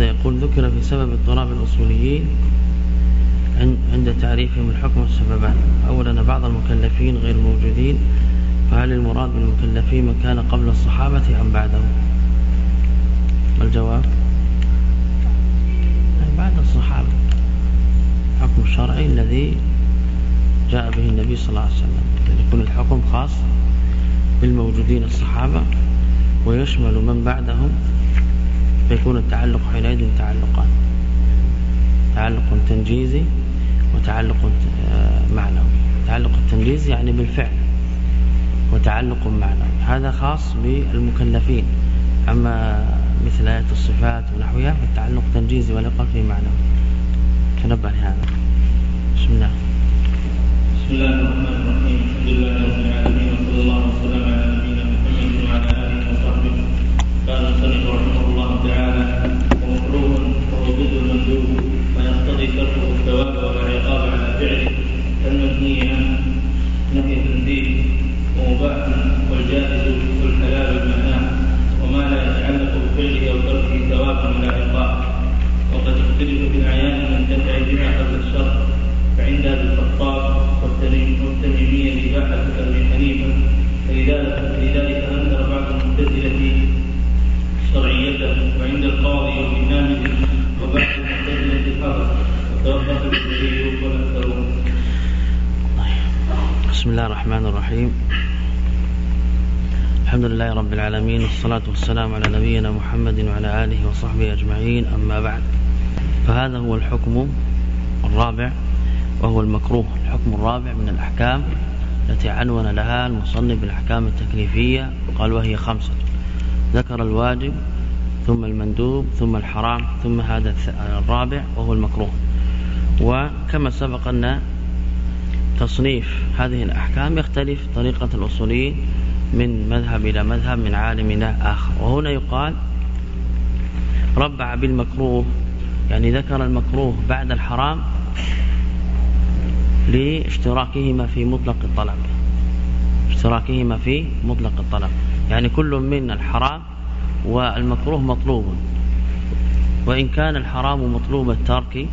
هذا يقول ذكر في سبب اضطراب الأصوليين عند تعريفهم الحكم والسببان؟ أولا بعض المكلفين غير موجودين فهل المراد بالمكلفين من كان قبل الصحابة أم بعدهم؟ الجواب بعد الصحابة. الحكم الشرعي الذي جاء به النبي صلى الله عليه وسلم. يكون الحكم خاص بالموجودين الصحابة ويشمل من بعدهم فيكون التعلق حينئذ تعلقان. تعلق تنجيزي وتعلق آه، معنوي. تعلق التنجيز يعني بالفعل وتعلق معنوي. هذا خاص بالمكلفين. أما مثل آيات الصفات ونحوها فالتعلق تنجيزي يقال فيه معنوي. تنبه لهذا بسم الله. بسم الله الرحمن الرحيم. الحمد لله رب العالمين وصلى الله وسلم على نبينا محمد وعلى آله وصحبه. قال المندوب ويقتضي تركه الثواب والعقاب على فعله. كالمنهي عنه نهي تنزيل ومباح والجائز والحلال المنام وما لا يتعلق بفعله أو تركه ثواب ولا عقاب وقد اختلف في الأعيان المنتفع بها قبل الشرع فعند أبي الخطاب والتميمية اباحه أبي حنيفة فلذلك أنكر بعض المعتزله شرعيته وعند القاضي والامام بسم الله الرحمن الرحيم. الحمد لله رب العالمين والصلاة والسلام على نبينا محمد وعلى آله وصحبه أجمعين أما بعد. فهذا هو الحكم الرابع وهو المكروه. الحكم الرابع من الأحكام التي عنون لها المصنف بالأحكام التكليفية قال وهي خمسة. ذكر الواجب ثم المندوب ثم الحرام ثم هذا الرابع وهو المكروه. وكما سبق أن تصنيف هذه الأحكام يختلف طريقة الأصوليين من مذهب إلى مذهب من عالم آخر. وهنا يقال ربع بالمكروه يعني ذكر المكروه بعد الحرام لاشتراكهما في مطلق الطلب. اشتراكهما في مطلق الطلب. يعني كل من الحرام والمكروه مطلوب. وإن كان الحرام مطلوب الترك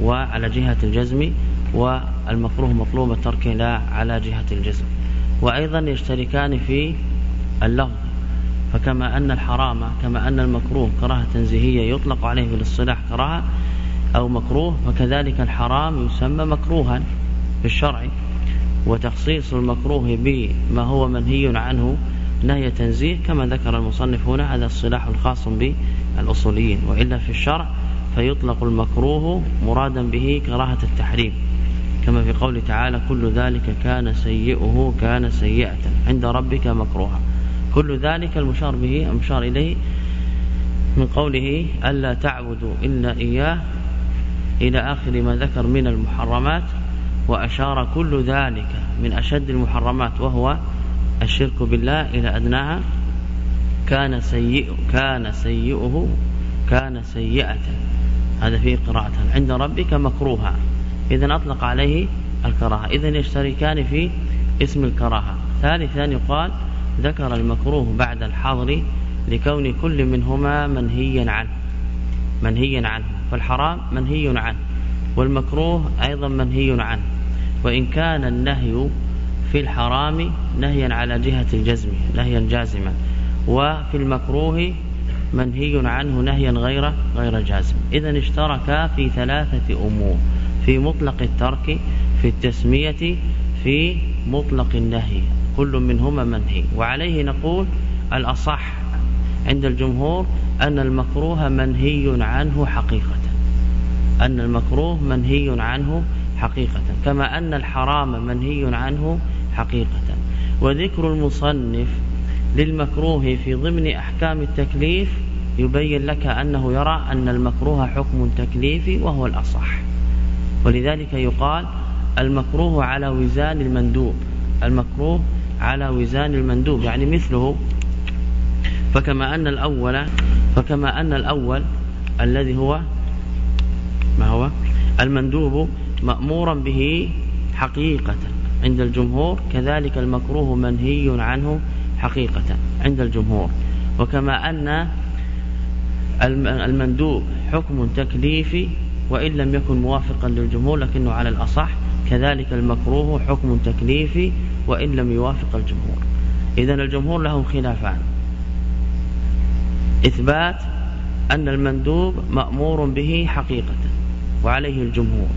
وعلى جهة الجزم والمكروه مطلوب الترك لا على جهة الجزم. وأيضا يشتركان في اللفظ. فكما أن الحرام كما أن المكروه كراهة تنزيهية يطلق عليه بالاصطلاح كراهة أو مكروه فكذلك الحرام يسمى مكروها في الشرع. وتخصيص المكروه بما هو منهي عنه نهي تنزيه كما ذكر المصنف هنا هذا الصلاح الخاص بالأصوليين. وإلا في الشرع فيطلق المكروه مرادا به كراهة التحريم. كما في قول تعالى كل ذلك كان سيئه كان سيئة عند ربك مكروها. كل ذلك المشار به المشار إليه من قوله ألا تعبدوا إلا إياه. إلى آخر ما ذكر من المحرمات وأشار كل ذلك من أشد المحرمات وهو الشرك بالله إلى أدناها كان سيء كان سيئه كان سيئة. هذا فيه قراءة. عند ربك مكروها؟ إذا أطلق عليه الكراهة. إذا يشتركان في اسم الكراهة. ثالثا يقال ذكر المكروه بعد الحظر لكون كل منهما منهيا عنه. منهيا عنه. فالحرام منهي عنه والمكروه أيضا منهي عنه. وإن كان النهي في الحرام نهيا على جهة الجزم نهيا جازما. وفي المكروه منهي عنه نهيا غير غير جازم. إذا اشتركا في ثلاثة أمور في مطلق الترك في التسمية في مطلق النهي. كل منهما منهي. وعليه نقول الأصح عند الجمهور أن المكروه منهي عنه حقيقة. أن المكروه منهي عنه حقيقة. كما أن الحرام منهي عنه حقيقة. وذكر المصنف للمكروه في ضمن أحكام التكليف يبين لك أنه يرى أن المكروه حكم تكليفي وهو الأصح. ولذلك يقال المكروه على وزان المندوب. المكروه على وزان المندوب يعني مثله. فكما أن الأول فكما أن الأول الذي هو ما هو؟ المندوب مأمورا به حقيقة. عند الجمهور كذلك المكروه منهي عنه حقيقة عند الجمهور. وكما أن المندوب حكم تكليفي وإن لم يكن موافقا للجمهور لكنه على الأصح كذلك المكروه حكم تكليفي وإن لم يوافق الجمهور. إذا الجمهور لهم خلافان. إثبات أن المندوب مأمور به حقيقة وعليه الجمهور.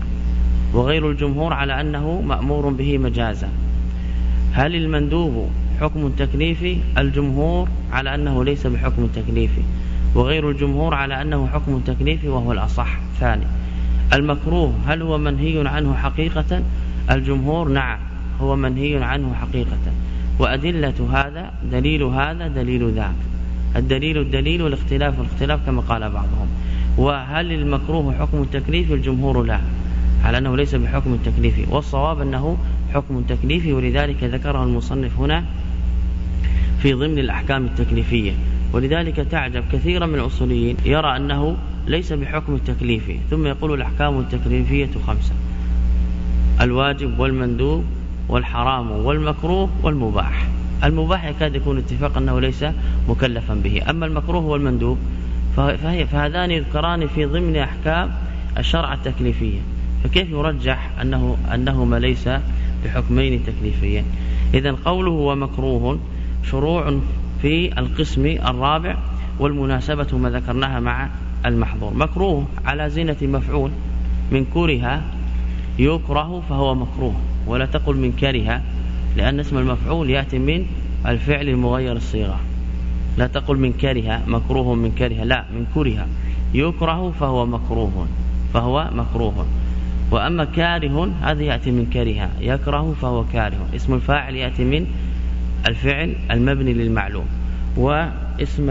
وغير الجمهور على أنه مأمور به مجازا. هل المندوب حكم تكليفي الجمهور على أنه ليس بحكم تكليفي وغير الجمهور على أنه حكم تكليفي وهو الأصح. ثاني المكروه هل هو منهي عنه حقيقة؟ الجمهور نعم هو منهي عنه حقيقة. وأدلة هذا دليل هذا دليل ذاك. الدليل الدليل والاختلاف والاختلاف كما قال بعضهم. وهل المكروه حكم تكليفي الجمهور لا. على أنه ليس بحكم تكليفي والصواب أنه حكم تكليفي ولذلك ذكره المصنف هنا في ضمن الأحكام التكليفية. ولذلك تعجب كثيرا من الأصوليين يرى أنه ليس بحكم تكليفي ثم يقول الأحكام التكليفية خمسة الواجب والمندوب والحرام والمكروه والمباح. المباح يكاد يكون اتفاق أنه ليس مكلفا به أما المكروه والمندوب فهي فهذان يذكران في ضمن أحكام الشرع التكليفية. فكيف يرجح أنه أنهما ليس بحكمين تكليفيين؟ إذا قوله ومكروه شروع في القسم الرابع والمناسبة ما ذكرناها مع المحظور. مكروه على زينة مفعول من كره يكره فهو مكروه ولا تقل من كره لأن اسم المفعول يأتي من الفعل المغير الصيغة. لا تقل من كره مكروه من كره لا من كره يكره فهو مكروه فهو مكروه. وأما كاره هذا يأتي من كره يكره فهو كاره. اسم الفاعل يأتي من الفعل المبني للمعلوم. واسم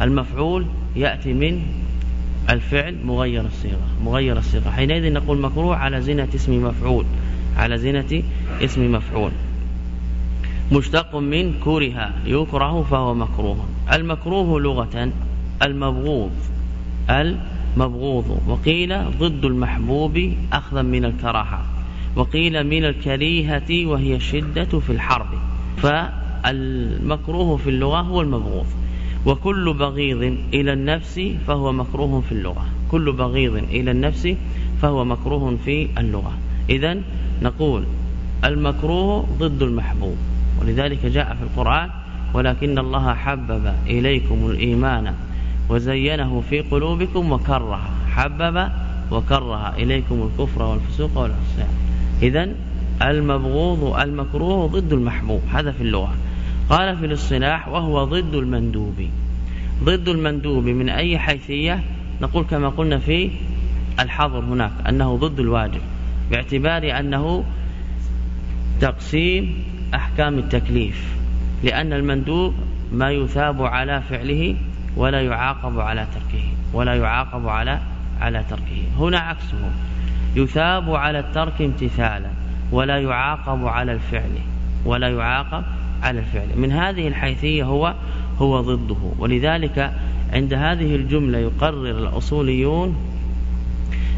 المفعول يأتي من الفعل مغير الصيغة. مغير الصيغة. حينئذ نقول مكروه على زينة اسم مفعول. على زينة اسم مفعول. مشتق من كره. يكره فهو مكروه. المكروه لغة. المبغوض. المبغوض وقيل ضد المحبوب أخذا من الكراهة. وقيل من الكريهة وهي الشدة في الحرب. فالمكروه في اللغة هو المبغوض. وكل بغيض إلى النفس فهو مكروه في اللغة. كل بغيض إلى النفس فهو مكروه في اللغة. إذا نقول المكروه ضد المحبوب. ولذلك جاء في القرآن ولكن الله حبب إليكم الإيمان وزينه في قلوبكم وكره حبب وكره إليكم الكفر والفسوق والعصيان. إذا المبغوض المكروه ضد المحبوب هذا في اللغة. قال في الاصطلاح وهو ضد المندوب. ضد المندوب من أي حيثية؟ نقول كما قلنا في الحظر هناك أنه ضد الواجب باعتبار أنه تقسيم أحكام التكليف لأن المندوب ما يثاب على فعله ولا يعاقب على تركه ولا يعاقب على على تركه. هنا عكسه. يثاب على الترك امتثالا ولا يعاقب على الفعل ولا يعاقب على الفعل. من هذه الحيثية هو هو ضده. ولذلك عند هذه الجملة يقرر الأصوليون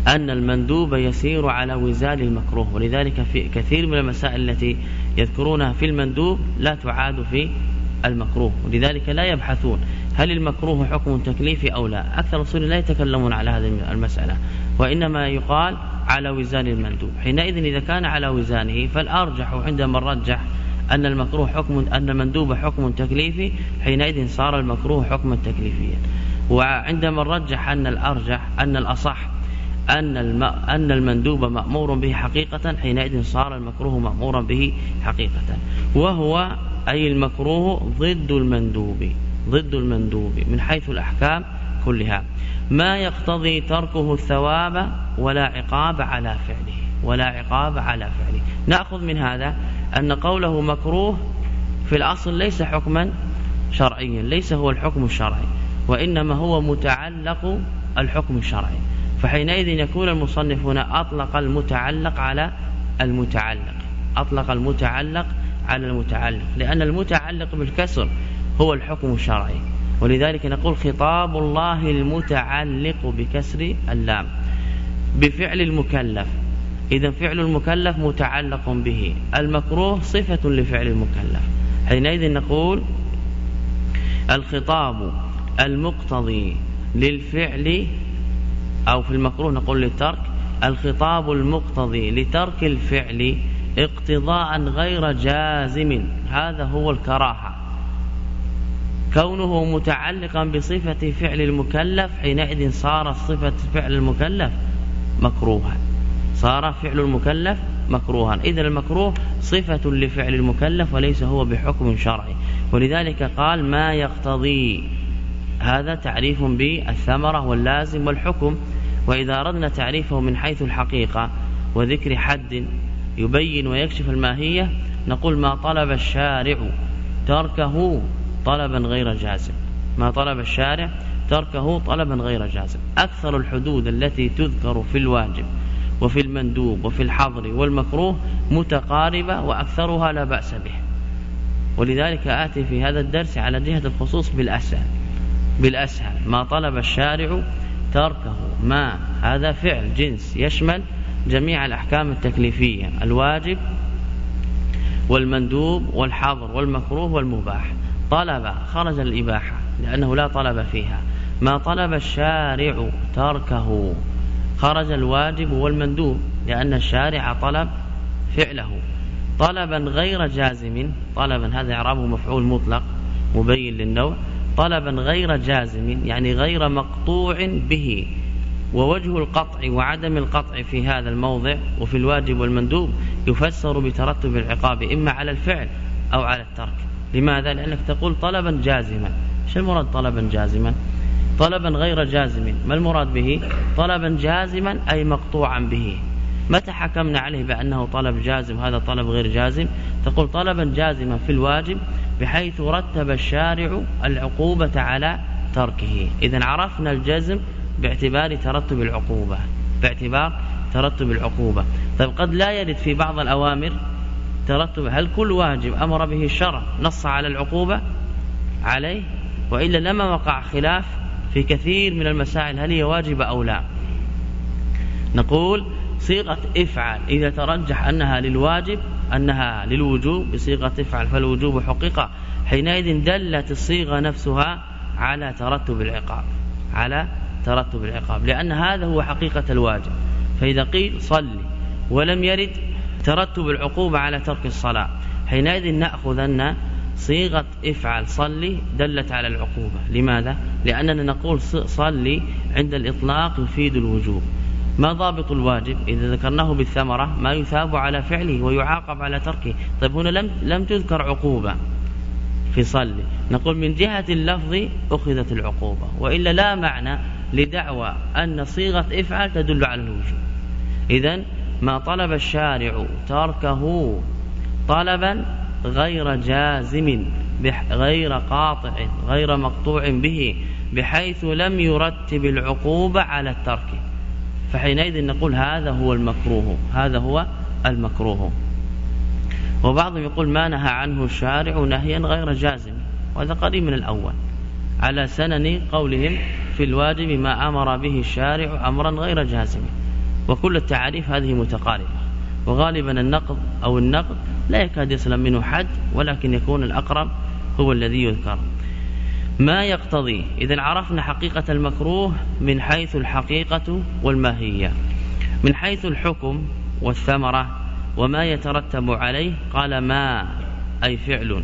أن المندوب يسير على وزال المكروه. ولذلك في كثير من المسائل التي يذكرونها في المندوب لا تعاد في المكروه. ولذلك لا يبحثون. هل المكروه حكم تكليفي أو لا؟ أكثر الأصول لا يتكلمون على هذه المسألة وإنما يقال على وزان المندوب. حينئذ إذا كان على وزانه فالأرجح عندما رجح أن المكروه حكم أن المندوب حكم تكليفي حينئذ صار المكروه حكما تكليفيا. وعندما رجح أن الأرجح أن الأصح أن الم... أن المندوب مأمور به حقيقة حينئذ صار المكروه مأمورا به حقيقة. وهو أي المكروه ضد المندوب. ضد المندوب من حيث الأحكام كلها. ما يقتضي تركه الثواب ولا عقاب على فعله ولا عقاب على فعله. نأخذ من هذا أن قوله مكروه في الأصل ليس حكما شرعيا ليس هو الحكم الشرعي وإنما هو متعلق الحكم الشرعي. فحينئذ يكون المصنف هنا أطلق المتعلق على المتعلق أطلق المتعلق على المتعلق لأن المتعلق بالكسر هو الحكم الشرعي. ولذلك نقول خطاب الله المتعلق بكسر اللام. بفعل المكلف. إذا فعل المكلف متعلق به. المكروه صفة لفعل المكلف. حينئذ نقول الخطاب المقتضي للفعل أو في المكروه نقول للترك الخطاب المقتضي لترك الفعل اقتضاء غير جازم. هذا هو الكراهة. كونه متعلقا بصفة فعل المكلف حينئذ صار صفة فعل المكلف مكروها. صار فعل المكلف مكروها. إذا المكروه صفة لفعل المكلف وليس هو بحكم شرعي. ولذلك قال ما يقتضي هذا تعريف بالثمرة واللازم والحكم. وإذا أردنا تعريفه من حيث الحقيقة وذكر حد يبين ويكشف الماهية نقول ما طلب الشارع تركه طلبا غير جازم. ما طلب الشارع تركه طلبا غير جازم. أكثر الحدود التي تذكر في الواجب وفي المندوب وفي الحظر والمكروه متقاربة وأكثرها لا بأس به ولذلك آتي في هذا الدرس على جهة الخصوص بالأسهل. بالأسهل. ما طلب الشارع تركه. ما؟ هذا فعل جنس يشمل جميع الأحكام التكليفية. الواجب والمندوب والحظر والمكروه والمباح. طلب خرج الإباحة لأنه لا طلب فيها. ما طلب الشارع تركه. خرج الواجب والمندوب لأن الشارع طلب فعله. طلبا غير جازم طلبا هذا إعرابه مفعول مطلق مبين للنوع. طلبا غير جازم يعني غير مقطوع به. ووجه القطع وعدم القطع في هذا الموضع وفي الواجب والمندوب يفسر بترتب العقاب إما على الفعل أو على الترك. لماذا؟ لأنك تقول طلبا جازما. شو المراد طلبا جازما؟ طلبا غير جازم. ما المراد به؟ طلبا جازما أي مقطوعا به. متى حكمنا عليه بأنه طلب جازم هذا طلب غير جازم؟ تقول طلبا جازما في الواجب بحيث رتب الشارع العقوبة على تركه. إذا عرفنا الجزم باعتبار ترتب العقوبة. باعتبار ترتب العقوبة. طيب قد لا يرد في بعض الأوامر ترتب هل كل واجب أمر به الشرع نص على العقوبة عليه؟ وإلا لما وقع خلاف في كثير من المسائل هل هي واجبة أو لا؟ نقول صيغة افعل إذا ترجح أنها للواجب أنها للوجوب بصيغة افعل فالوجوب حقيقة. حينئذ دلت الصيغة نفسها على ترتب العقاب على ترتب العقاب لأن هذا هو حقيقة الواجب. فإذا قيل صلي ولم يرد ترتب العقوبة على ترك الصلاة. حينئذ نأخذ أن صيغة افعل صلي دلت على العقوبة. لماذا؟ لأننا نقول صلي عند الإطلاق يفيد الوجوب. ما ضابط الواجب؟ إذا ذكرناه بالثمرة ما يثاب على فعله ويعاقب على تركه. طيب هنا لم, لم تذكر عقوبة في صلي. نقول من جهة اللفظ أخذت العقوبة. وإلا لا معنى لدعوى أن صيغة افعل تدل على الوجوب. إذا ما طلب الشارع تركه طلبا غير جازم غير قاطع غير مقطوع به بحيث لم يرتب العقوبة على الترك. فحينئذ نقول هذا هو المكروه هذا هو المكروه. وبعضهم يقول ما نهى عنه الشارع نهيا غير جازم وهذا قريب من الأول. على سنن قولهم في الواجب ما أمر به الشارع أمرا غير جازم. وكل التعاريف هذه متقاربة. وغالبا النقض أو النقض لا يكاد يسلم منه حد ولكن يكون الأقرب هو الذي يذكر. ما يقتضي؟ إذا عرفنا حقيقة المكروه من حيث الحقيقة والماهية. من حيث الحكم والثمرة وما يترتب عليه قال ما أي فعل.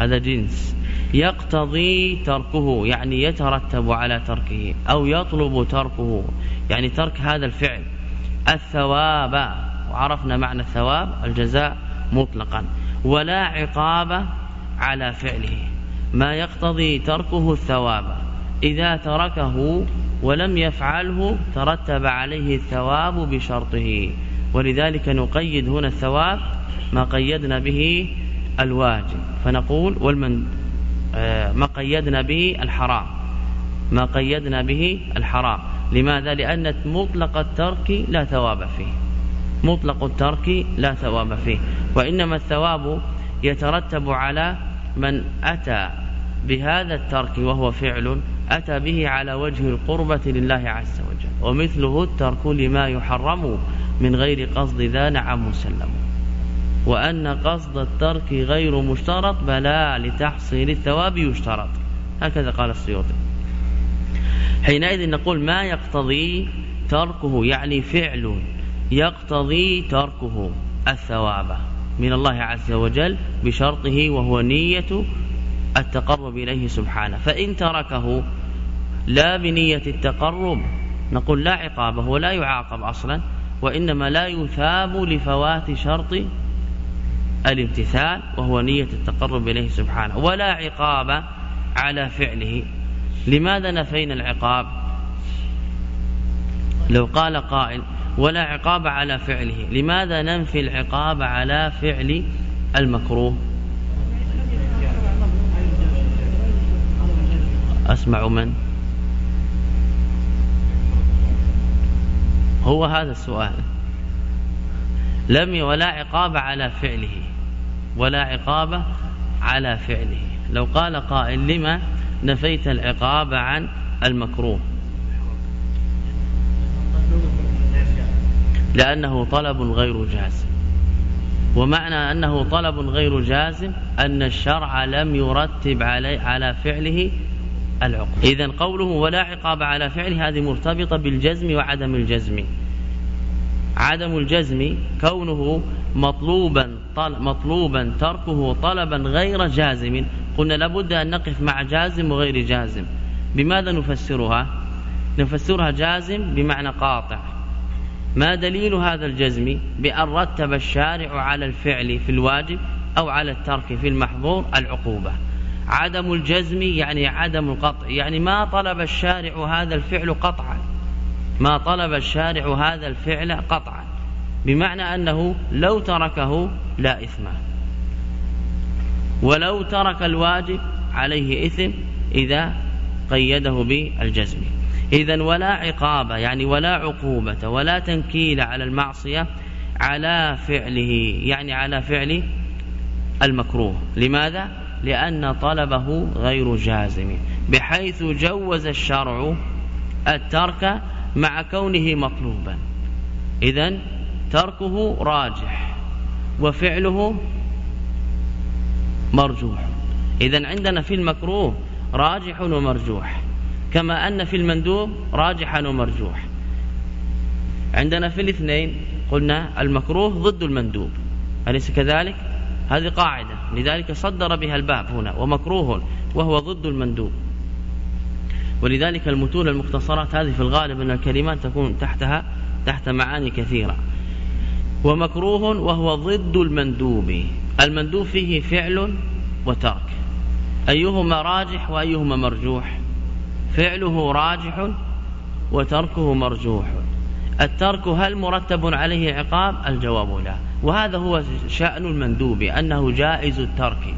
هذا جنس. يقتضي تركه يعني يترتب على تركه أو يطلب تركه. يعني ترك هذا الفعل. الثواب وعرفنا معنى الثواب الجزاء مطلقا. ولا عقاب على فعله. ما يقتضي تركه الثواب. إذا تركه ولم يفعله ترتب عليه الثواب بشرطه. ولذلك نقيد هنا الثواب ما قيدنا به الواجب. فنقول والمن آه، ما قيدنا به الحرام. ما قيدنا به الحرام. لماذا؟ لأن مطلق الترك لا ثواب فيه. مطلق الترك لا ثواب فيه. وإنما الثواب يترتب على من أتى بهذا الترك وهو فعل أتى به على وجه القربة لله عز وجل. ومثله الترك لما يحرم من غير قصد ذا نعم مسلم وأن قصد الترك غير مشترط بلا لتحصيل الثواب يشترط. هكذا قال السيوطي. حينئذ نقول ما يقتضي تركه؟ يعني فعل يقتضي تركه الثواب من الله عز وجل بشرطه وهو نية التقرب إليه سبحانه. فإن تركه لا بنية التقرب نقول لا عقابه ولا يعاقب أصلا وإنما لا يثاب لفوات شرط الامتثال وهو نية التقرب إليه سبحانه ولا عقاب على فعله. لماذا نفينا العقاب؟ لو قال قائل ولا عقاب على فعله. لماذا ننفي العقاب على فعل المكروه؟ أسمع من؟ هو هذا السؤال. لم ولا عقاب على فعله. ولا عقاب على فعله. لو قال قائل لما نفيت العقاب عن المكروه؟ لأنه طلب غير جازم. ومعنى أنه طلب غير جازم أن الشرع لم يرتب علي على فعله العقوبة. إذا قوله ولا عقاب على فعله هذه مرتبطة بالجزم وعدم الجزم. عدم الجزم كونه مطلوبا مطلوبا تركه طلبا غير جازم. قلنا لابد أن نقف مع جازم وغير جازم. بماذا نفسرها؟ نفسرها جازم بمعنى قاطع. ما دليل هذا الجزم؟ بأن رتب الشارع على الفعل في الواجب أو على الترك في المحظور العقوبة. عدم الجزم يعني عدم القطع. يعني ما طلب الشارع هذا الفعل قطعا. ما طلب الشارع هذا الفعل قطعا بمعنى أنه لو تركه لا إثم. ولو ترك الواجب عليه إثم إذا قيده بالجزم. إذا ولا عقاب يعني ولا عقوبة ولا تنكيل على المعصية على فعله يعني على فعل المكروه. لماذا؟ لأن طلبه غير جازم بحيث جوز الشرع الترك مع كونه مطلوبا. إذا تركه راجح وفعله مرجوح. إذا عندنا في المكروه راجح ومرجوح كما أن في المندوب راجحا ومرجوح. عندنا في الاثنين قلنا المكروه ضد المندوب أليس كذلك؟ هذه قاعدة لذلك صدر بها الباب هنا ومكروه وهو ضد المندوب. ولذلك المتون المختصرات هذه في الغالب أن الكلمات تكون تحتها تحت معاني كثيرة. ومكروه وهو ضد المندوب. المندوب فيه فعل وترك. أيهما راجح وأيهما مرجوح؟ فعله راجح وتركه مرجوح. الترك هل مرتب عليه عقاب؟ الجواب لا. وهذا هو شأن المندوب أنه جائز الترك.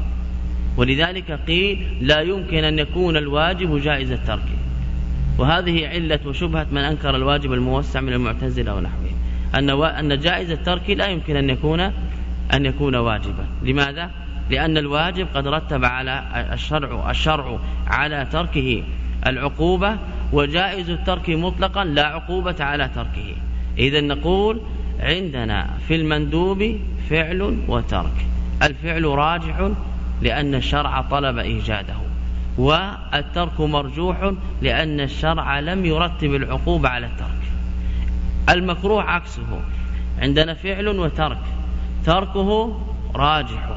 ولذلك قيل لا يمكن أن يكون الواجب جائز الترك. وهذه علة وشبهة من أنكر الواجب الموسع من المعتزلة ونحوه. أن أن جائز الترك لا يمكن أن يكون أن يكون واجبا. لماذا؟ لأن الواجب قد رتب على الشرع الشرع على تركه العقوبة وجائز الترك مطلقا لا عقوبة على تركه. إذا نقول عندنا في المندوب فعل وترك. الفعل راجح لأن الشرع طلب إيجاده والترك مرجوح لأن الشرع لم يرتب العقوبة على الترك. المكروه عكسه عندنا فعل وترك تركه راجح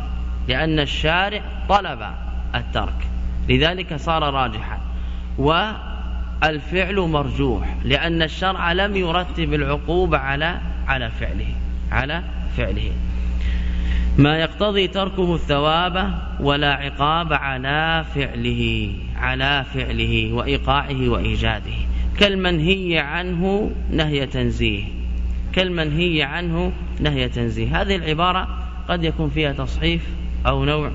لأن الشارع طلب الترك لذلك صار راجحا. والفعل مرجوح لأن الشرع لم يرتب العقوبة على على فعله على فعله. ما يقتضي تركه الثواب ولا عقاب على فعله على فعله وإيقاعه وإيجاده. كالمنهي عنه نهي تنزيه. كالمنهي عنه نهي تنزيه. هذه العبارة قد يكون فيها تصحيف أو نوع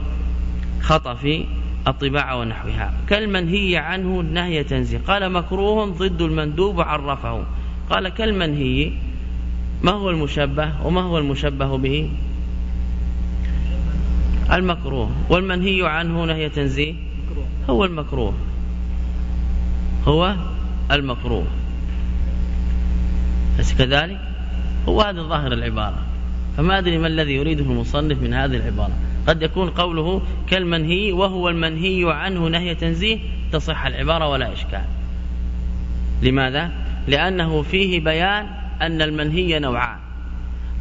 خطأ في الطباعة ونحوها. كالمنهي عنه نهي تنزيه. قال مكروه ضد المندوب عرفه. قال كالمنهي ما هو المشبه وما هو المشبه به؟ المكروه. والمنهي عنه نهي تنزيه. هو المكروه. هو المكروه. بس كذلك؟ هو هذا ظاهر العبارة. فما أدري ما الذي يريده المصنف من هذه العبارة. قد يكون قوله كالمنهي وهو المنهي عنه نهي تنزيه تصح العبارة ولا إشكال. لماذا؟ لأنه فيه بيان أن المنهي نوعان.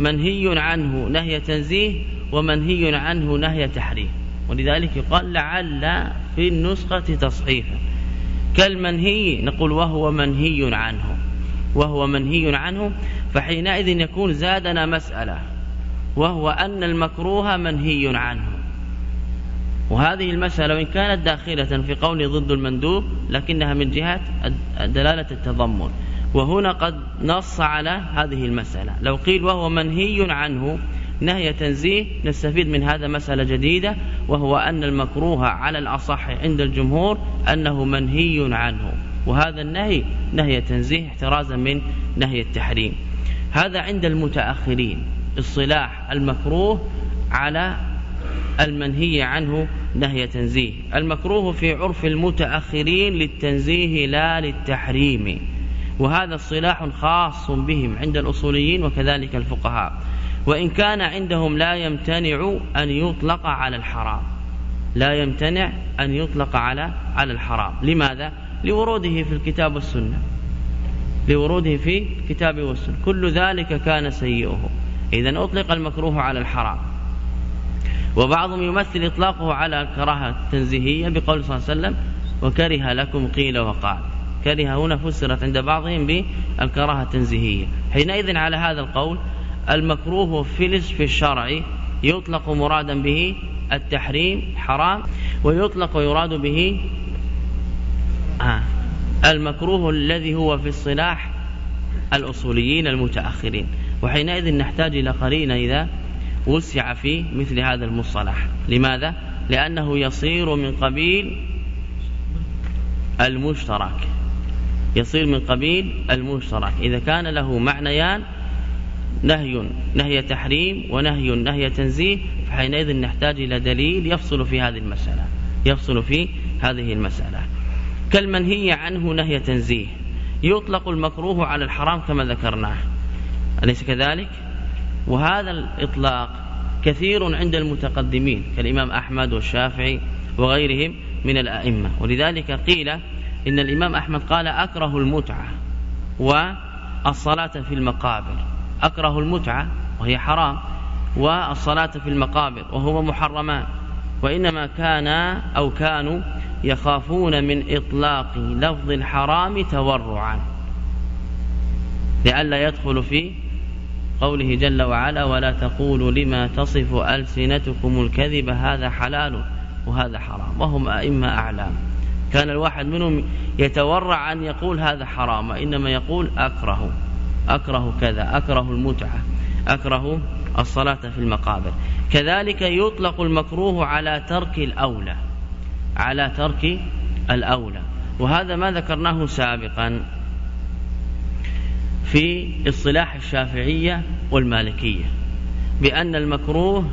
منهي عنه نهي تنزيه ومنهي عنه نهي تحريم. ولذلك يقال لعل في النسخة تصحيفا كالمنهي نقول وهو منهي عنه. وهو منهي عنه فحينئذ يكون زادنا مسألة. وهو أن المكروه منهي عنه. وهذه المسألة وإن كانت داخلة في قول ضد المندوب لكنها من جهة دلالة التضمن. وهنا قد نص على هذه المسألة. لو قيل وهو منهي عنه نهي تنزيه نستفيد من هذا مسألة جديدة وهو أن المكروه على الأصح عند الجمهور أنه منهي عنه. وهذا النهي نهي تنزيه احترازا من نهي التحريم. هذا عند المتأخرين اصطلاح المكروه على المنهي عنه نهي تنزيه. المكروه في عرف المتأخرين للتنزيه لا للتحريم. وهذا اصطلاح خاص بهم عند الأصوليين وكذلك الفقهاء. وإن كان عندهم لا يمتنع أن يطلق على الحرام. لا يمتنع أن يطلق على على الحرام. لماذا؟ لوروده في الكتاب والسنة. لوروده في الكتاب والسنة. كل ذلك كان سيئه. إذا أطلق المكروه على الحرام. وبعضهم يمثل إطلاقه على الكراهة التنزيهية بقول صلى الله عليه وسلم وكره لكم قيل وقال. كره هنا فسرت عند بعضهم بالكراهة التنزيهية. حينئذ على هذا القول المكروه في الشرع يطلق مرادا به التحريم حرام ويطلق ويراد به المكروه الذي هو في الصلاح الأصوليين المتأخرين. وحينئذ نحتاج إلى قرينة إذا وسع في مثل هذا المصطلح. لماذا؟ لأنه يصير من قبيل المشترك. يصير من قبيل المشترك إذا كان له معنيان نهي نهي تحريم ونهي نهي تنزيه فحينئذ نحتاج إلى دليل يفصل في هذه المسألة يفصل في هذه المسألة. كالمنهي عنه نهي تنزيه. يطلق المكروه على الحرام كما ذكرناه. أليس كذلك؟ وهذا الإطلاق كثير عند المتقدمين كالإمام أحمد والشافعي وغيرهم من الأئمة. ولذلك قيل إن الإمام أحمد قال أكره المتعة والصلاة في المقابر. أكره المتعة وهي حرام والصلاة في المقابر وهو محرمان. وإنما كان أو كانوا يخافون من إطلاق لفظ الحرام تورعا. لئلا يدخل في قوله جل وعلا ولا تقولوا لما تصف ألسنتكم الكذب هذا حلال وهذا حرام. وهم أئمة أعلام. كان الواحد منهم يتورع أن يقول هذا حرام إنما يقول أكره أكره كذا أكره المتعة أكره الصلاة في المقابر. كذلك يطلق المكروه على ترك الأولى على ترك الأولى. وهذا ما ذكرناه سابقا في اصطلاح الشافعية والمالكية بأن المكروه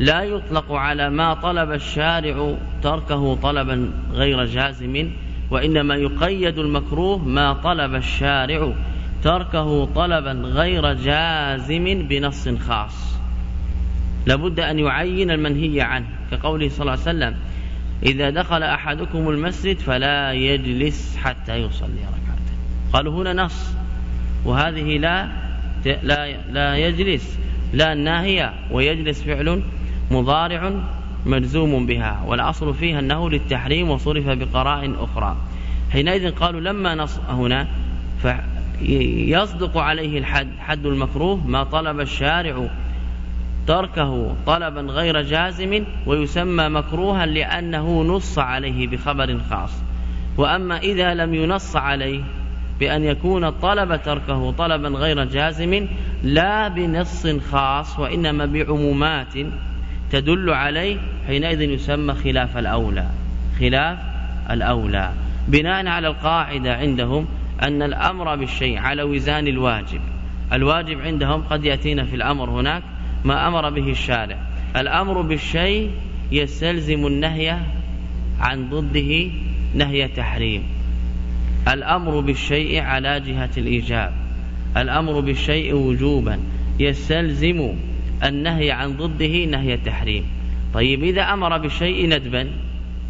لا يطلق على ما طلب الشارع تركه طلبا غير جازم وإنما يقيد المكروه ما طلب الشارع تركه طلبا غير جازم بنص خاص. لابد أن يعين المنهي عنه. كقوله صلى الله عليه وسلم إذا دخل أحدكم المسجد فلا يجلس حتى يصلي ركعتين. قالوا هنا نص. وهذه لا لا لا يجلس لا الناهية ويجلس فعل مضارع مجزوم بها والأصل فيها أنه للتحريم وصرف بقراء أخرى. حينئذ قالوا لما نص هنا يصدق عليه الحد حد المكروه ما طلب الشارع تركه طلبا غير جازم ويسمى مكروها لأنه نص عليه بخبر خاص. وأما إذا لم ينص عليه بأن يكون الطلب تركه طلبا غير جازم لا بنص خاص وإنما بعمومات تدل عليه حينئذ يسمى خلاف الأولى خلاف الأولى. بناء على القاعدة عندهم أن الأمر بالشيء على وزان الواجب. الواجب عندهم قد يأتينا في الأمر هناك ما أمر به الشارع. الأمر بالشيء يستلزم النهي عن ضده نهي تحريم. الأمر بالشيء على جهة الإيجاب. الأمر بالشيء وجوبا يستلزم النهي عن ضده نهي التحريم. طيب إذا أمر بالشيء ندبا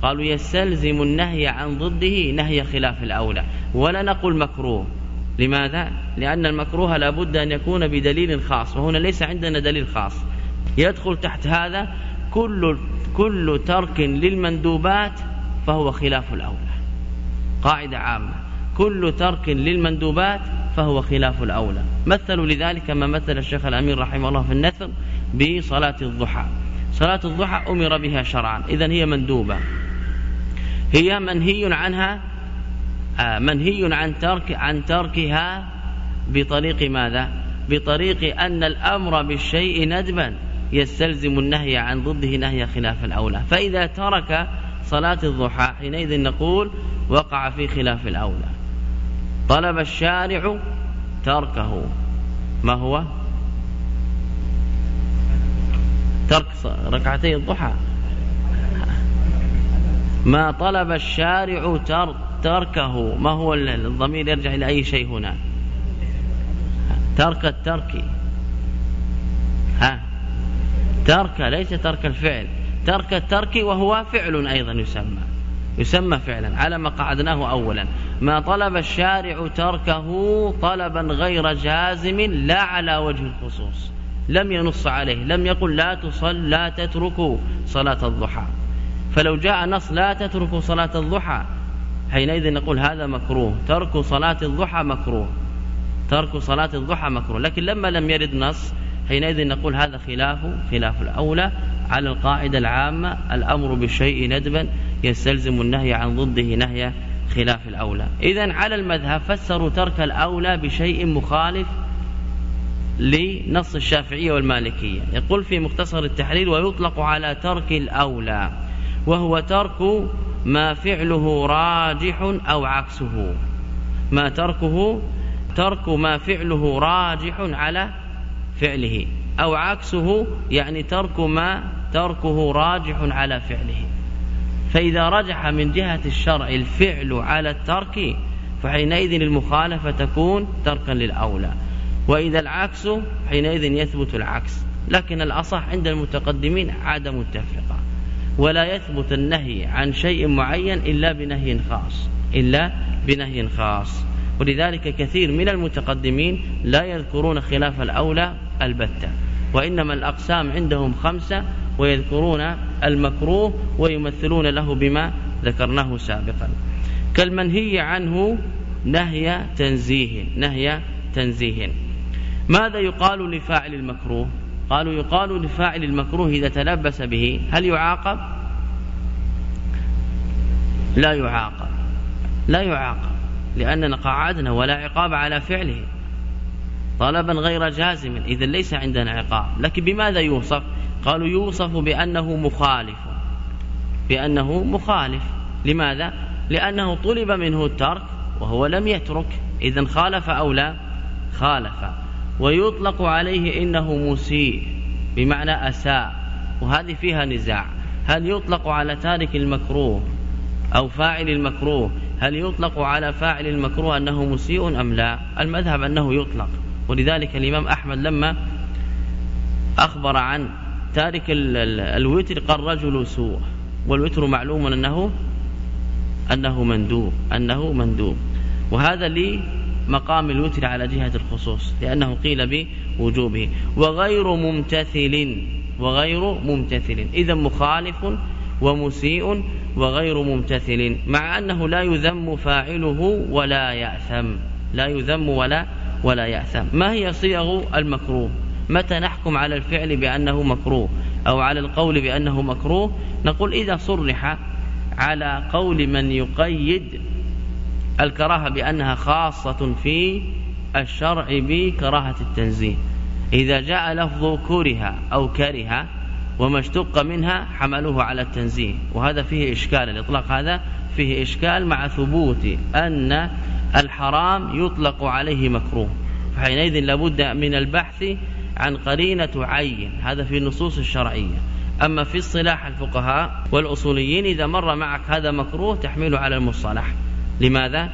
قالوا يستلزم النهي عن ضده نهي خلاف الأولى. ولا نقول مكروه. لماذا؟ لأن المكروه لابد أن يكون بدليل خاص وهنا ليس عندنا دليل خاص. يدخل تحت هذا كل كل ترك للمندوبات فهو خلاف الأولى. قاعدة عامة. كل ترك للمندوبات فهو خلاف الأولى. مثلوا لذلك ما مثل الشيخ الأمير رحمه الله في النثر بصلاة الضحى. صلاة الضحى أمر بها شرعا. إذا هي مندوبة. هي منهي عنها آه، منهي عن ترك عن تركها بطريق ماذا؟ بطريق أن الأمر بالشيء ندبا يستلزم النهي عن ضده نهي خلاف الأولى. فإذا ترك صلاة الضحى حينئذ نقول وقع في خلاف الأولى. طلب الشارع تركه. ما هو؟ ترك ركعتي الضحى. ما طلب الشارع تركه. ما هو الضمير يرجع إلى أي شيء هنا؟ ترك الترك. ها؟ ترك ليس ترك الفعل. ترك الترك وهو فعل أيضا يسمى. يسمى فعلا على ما قعدناه أولا. ما طلب الشارع تركه طلبا غير جازم لا على وجه الخصوص. لم ينص عليه لم يقل لا تصل لا تتركوا صلاة الضحى. فلو جاء نص لا تتركوا صلاة الضحى حينئذ نقول هذا مكروه. ترك صلاة الضحى مكروه. ترك صلاة الضحى مكروه. لكن لما لم يرد نص حينئذ نقول هذا خلاف خلاف الأولى على القاعدة العامة. الأمر بالشيء ندبا. يستلزم النهي عن ضده نهي خلاف الأولى. إذا على المذهب فسروا ترك الأولى بشيء مخالف لنص الشافعية والمالكية. يقول في مختصر التحرير ويطلق على ترك الأولى وهو ترك ما فعله راجح أو عكسه. ما تركه ترك ما فعله راجح على فعله أو عكسه يعني ترك ما تركه راجح على فعله. فإذا رجح من جهة الشرع الفعل على الترك فحينئذ المخالفة تكون تركا للأولى. وإذا العكس حينئذ يثبت العكس. لكن الأصح عند المتقدمين عدم التفرقة. ولا يثبت النهي عن شيء معين إلا بنهي خاص. إلا بنهي خاص. ولذلك كثير من المتقدمين لا يذكرون خلاف الأولى البتة. وإنما الأقسام عندهم خمسة ويذكرون المكروه ويمثلون له بما ذكرناه سابقا. كالمنهي عنه نهي تنزيه نهي تنزيه. ماذا يقال لفاعل المكروه؟ قالوا يقال لفاعل المكروه إذا تلبس به هل يعاقب؟ لا يعاقب لا يعاقب لأننا قعدنا ولا عقاب على فعله. طلبا غير جازم إذا ليس عندنا عقاب. لكن بماذا يوصف؟ قالوا يوصف بأنه مخالف بأنه مخالف. لماذا؟ لأنه طلب منه الترك وهو لم يترك. إذا خالف أو لا؟ خالف. ويطلق عليه إنه مسيء بمعنى أساء. وهذه فيها نزاع. هل يطلق على تارك المكروه أو فاعل المكروه؟ هل يطلق على فاعل المكروه أنه مسيء أم لا؟ المذهب أنه يطلق. ولذلك الإمام أحمد لما أخبر عن تارك الوتر قال رجل سوء والوتر معلوم أنه أنه مندوب أنه مندوب. وهذا لي مقام الوتر على جهة الخصوص لأنه قيل بوجوبه. وغير ممتثل وغير ممتثل. إذا مخالف ومسيء وغير ممتثل مع أنه لا يذم فاعله ولا يأثم. لا يذم ولا ولا يأثم. ما هي صيغ المكروه؟ متى نحكم على الفعل بأنه مكروه أو على القول بأنه مكروه؟ نقول إذا صرح على قول من يقيد الكراهة بأنها خاصة في الشرع بكراهة التنزيه. إذا جاء لفظ كره أو كره وما اشتق منها حملوه على التنزيه. وهذا فيه إشكال الإطلاق هذا فيه إشكال مع ثبوت أن الحرام يطلق عليه مكروه. فحينئذ لابد من البحث عن قرينة عين هذا في النصوص الشرعية. أما في الصلاح الفقهاء والأصوليين إذا مر معك هذا مكروه تحمله على المصطلح. لماذا؟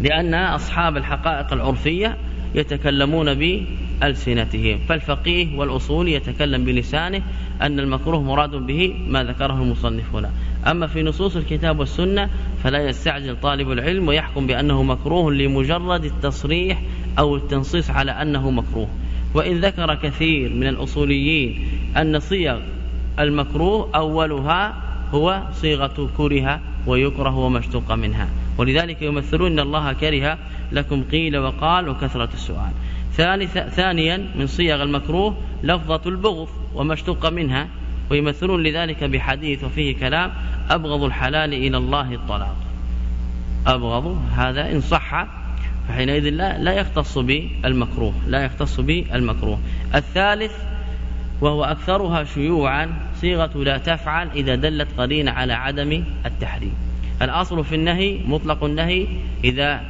لأن أصحاب الحقائق العرفية يتكلمون بألسنتهم فالفقيه والأصول يتكلم بلسانه أن المكروه مراد به ما ذكره المصنف هنا أما في نصوص الكتاب والسنة فلا يستعجل طالب العلم ويحكم بأنه مكروه لمجرد التصريح أو التنصيص على أنه مكروه. وإن ذكر كثير من الأصوليين أن صيغ المكروه أولها هو صيغة كره ويكره وما اشتق منها. ولذلك يمثلون أن الله كره لكم قيل وقال وكثرة السؤال. ثالث ثانيا من صيغ المكروه لفظة البغض وما اشتق منها ويمثلون لذلك بحديث وفيه كلام أبغض الحلال إلى الله الطلاق. أبغض هذا إن صح فحينئذ لا, لا يختص بالمكروه لا يختص بالمكروه. الثالث وهو أكثرها شيوعا صيغة لا تفعل إذا دلت قرينة على عدم التحريم. الأصل في النهي مطلق النهي إذا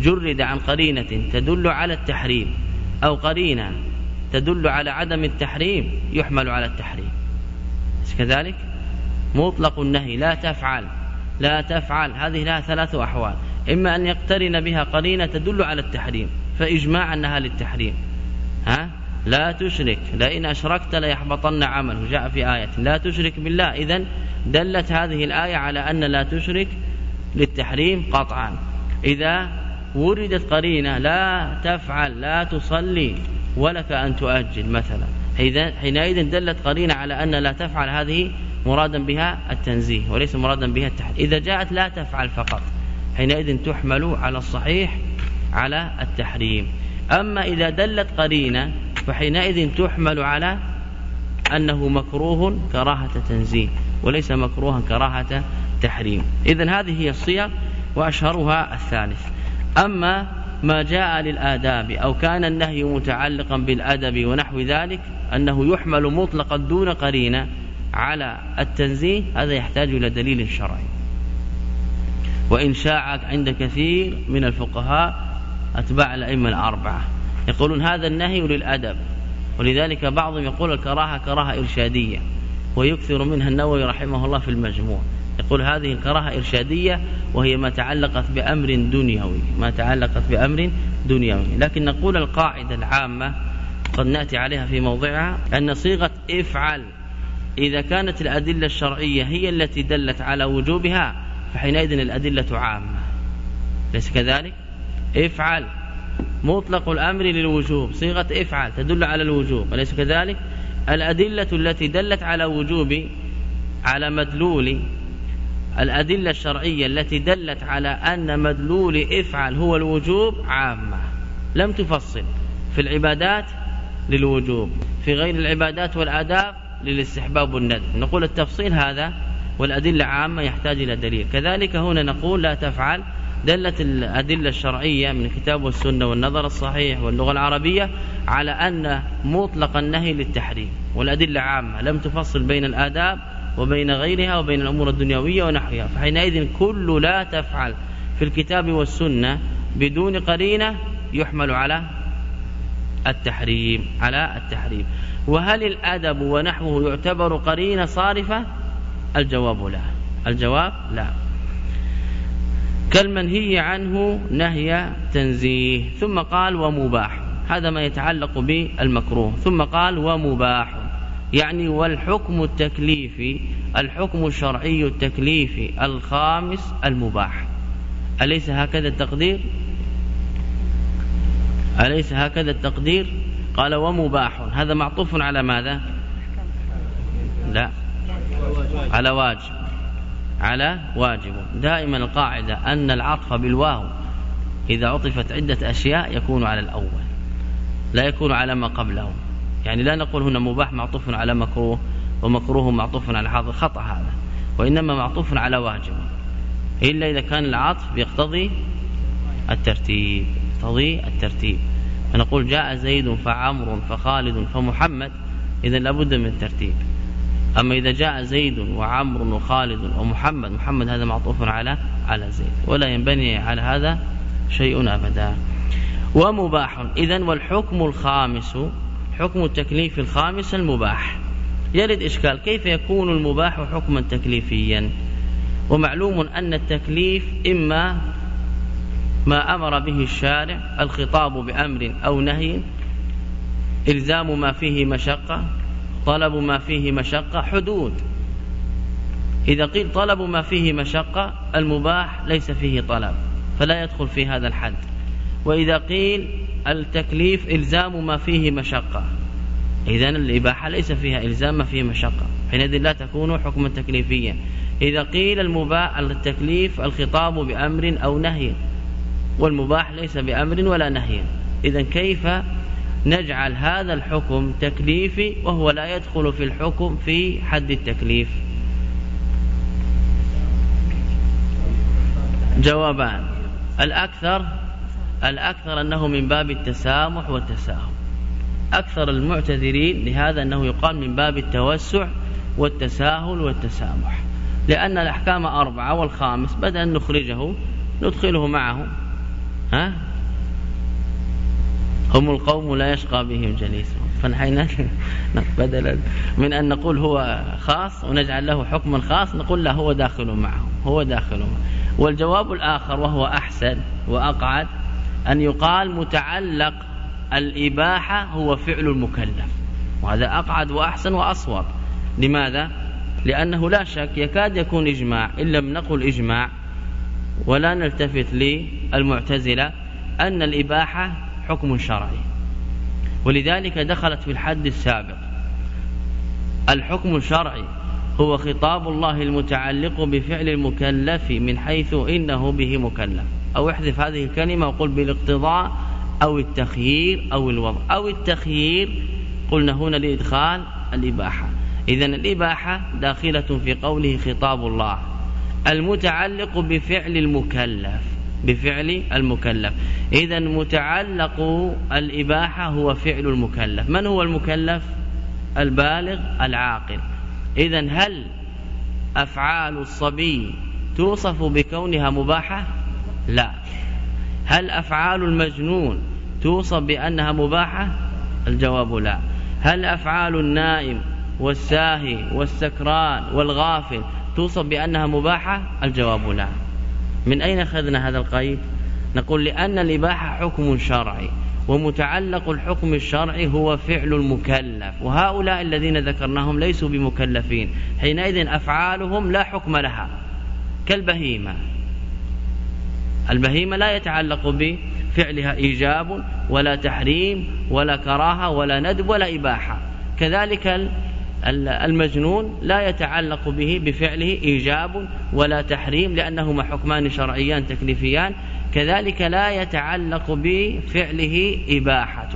جرد عن قرينة تدل على التحريم أو قرينة تدل على عدم التحريم يحمل على التحريم. كذلك؟ مطلق النهي لا تفعل لا تفعل. هذه لها ثلاث أحوال. إما أن يقترن بها قرينة تدل على التحريم فإجماع أنها للتحريم. ها؟ لا تشرك. لئن أشركت ليحبطن عمله. جاء في آية. لا تشرك بالله. إذا دلت هذه الآية على أن لا تشرك للتحريم قطعا. إذا وردت قرينة لا تفعل لا تصلي ولك أن تؤجل مثلا. حينئذ دلت قرينة على أن لا تفعل هذه مرادا بها التنزيه وليس مرادا بها التحريم. إذا جاءت لا تفعل فقط. حينئذ تحمل على الصحيح على التحريم. أما إذا دلت قرينة فحينئذ تحمل على أنه مكروه كراهة تنزيه وليس مكروها كراهة تحريم. إذا هذه هي الصيغ وأشهرها الثالث. أما ما جاء للآداب أو كان النهي متعلقا بالأدب ونحو ذلك أنه يحمل مطلقا دون قرينة على التنزيه هذا يحتاج إلى دليل شرعي. وإن شاع عند كثير من الفقهاء أتباع الأئمة الأربعة. يقولون هذا النهي للأدب ولذلك بعضهم يقول الكراهة كراهة إرشادية ويكثر منها النووي رحمه الله في المجموع. يقول هذه الكراهة إرشادية وهي ما تعلقت بأمر دنيوي ما تعلقت بأمر دنيوي. لكن نقول القاعدة العامة قد نأتي عليها في موضعها أن صيغة افعل إذا كانت الأدلة الشرعية هي التي دلت على وجوبها فحينئذ الأدلة عامة. ليس كذلك؟ افعل. مطلق الأمر للوجوب. صيغة افعل تدل على الوجوب. أليس كذلك؟ الأدلة التي دلت على وجوب على مدلول الأدلة الشرعية التي دلت على أن مدلول افعل هو الوجوب عامة. لم تفصل. في العبادات للوجوب. في غير العبادات والآداب للاستحباب والندب. نقول التفصيل هذا والأدلة عامة يحتاج إلى دليل. كذلك هنا نقول لا تفعل دلت الأدلة الشرعية من الكتاب والسنة والنظر الصحيح واللغة العربية على أن مطلق النهي للتحريم. والأدلة عامة لم تفصل بين الآداب وبين غيرها وبين الأمور الدنيوية ونحوها. فحينئذ كل لا تفعل في الكتاب والسنة بدون قرينة يحمل على التحريم على التحريم. وهل الأدب ونحوه يعتبر قرينة صارفة؟ الجواب لا. الجواب لا. كالمنهي عنه نهي تنزيه ثم قال ومباح. هذا ما يتعلق بالمكروه. ثم قال ومباح. يعني والحكم التكليفي الحكم الشرعي التكليفي الخامس المباح. أليس هكذا التقدير؟ أليس هكذا التقدير؟ قال ومباح. هذا معطوف على ماذا؟ لا. على واجب. على واجب. دائما القاعدة أن العطف بالواو إذا عطفت عدة أشياء يكون على الأول لا يكون على ما قبله. يعني لا نقول هنا مباح معطوف على مكروه ومكروه معطوف على حاضر خطأ هذا. وإنما معطوف على واجب. إلا إذا كان العطف يقتضي الترتيب يقتضي الترتيب. فنقول جاء زيد فعمر فخالد فمحمد إذا لابد من الترتيب. أما إذا جاء زيد وعمر وخالد ومحمد محمد هذا معطوف على على زيد. ولا ينبني على هذا شيء أبدا. ومباح. إذا والحكم الخامس حكم التكليف الخامس المباح. يرد إشكال كيف يكون المباح حكما تكليفيا؟ ومعلوم أن التكليف إما ما أمر به الشارع الخطاب بأمر أو نهي إلزام ما فيه مشقة طلب ما فيه مشقة حدود. إذا قيل طلب ما فيه مشقة المباح ليس فيه طلب فلا يدخل في هذا الحد. وإذا قيل التكليف إلزام ما فيه مشقة إذا الإباحة ليس فيها إلزام ما فيه مشقة. حينئذ لا تكون حكما تكليفيا. إذا قيل المباح التكليف الخطاب بأمر أو نهي والمباح ليس بأمر ولا نهي. إذا كيف نجعل هذا الحكم تكليفي وهو لا يدخل في الحكم في حد التكليف. جوابان. الأكثر الأكثر أنه من باب التسامح والتساهل. أكثر المعتذرين لهذا أنه يقال من باب التوسع والتساهل والتسامح. لأن الأحكام أربعة والخامس بدأ أن نخرجه ندخله معه. ها؟ هم القوم لا يشقى بهم جليسهم فنحين بدلا من أن نقول هو خاص ونجعل له حكما خاص نقول له هو داخل معهم هو داخل معهم. والجواب الآخر وهو أحسن وأقعد أن يقال متعلق الإباحة هو فعل المكلف. وهذا أقعد وأحسن وأصوب. لماذا؟ لأنه لا شك يكاد يكون إجماع إن لم نقل إجماع ولا نلتفت للمعتزلة أن الإباحة حكم شرعي. ولذلك دخلت في الحد السابق. الحكم الشرعي هو خطاب الله المتعلق بفعل المكلف من حيث إنه به مكلف. أو احذف هذه الكلمة وقل بالاقتضاء أو التخيير أو الوضع. أو التخيير قلنا هنا لإدخال الإباحة. إذا الإباحة داخلة في قوله خطاب الله المتعلق بفعل المكلف. بفعل المكلف. إذا متعلق الإباحة هو فعل المكلف. من هو المكلف؟ البالغ العاقل. إذا هل أفعال الصبي توصف بكونها مباحة؟ لا. هل أفعال المجنون توصف بأنها مباحة؟ الجواب لا. هل أفعال النائم والساهي والسكران والغافل توصف بأنها مباحة؟ الجواب لا. من أين أخذنا هذا القيد؟ نقول لأن الإباحة حكم شرعي ومتعلق الحكم الشرعي هو فعل المكلف وهؤلاء الذين ذكرناهم ليسوا بمكلفين. حينئذ أفعالهم لا حكم لها كالبهيمة. البهيمة لا يتعلق بفعلها إيجاب ولا تحريم ولا كراهة ولا ندب ولا إباحة. كذلك المجنون لا يتعلق به بفعله إيجاب ولا تحريم لأنهما حكمان شرعيان تكليفيان. كذلك لا يتعلق بفعله إباحة.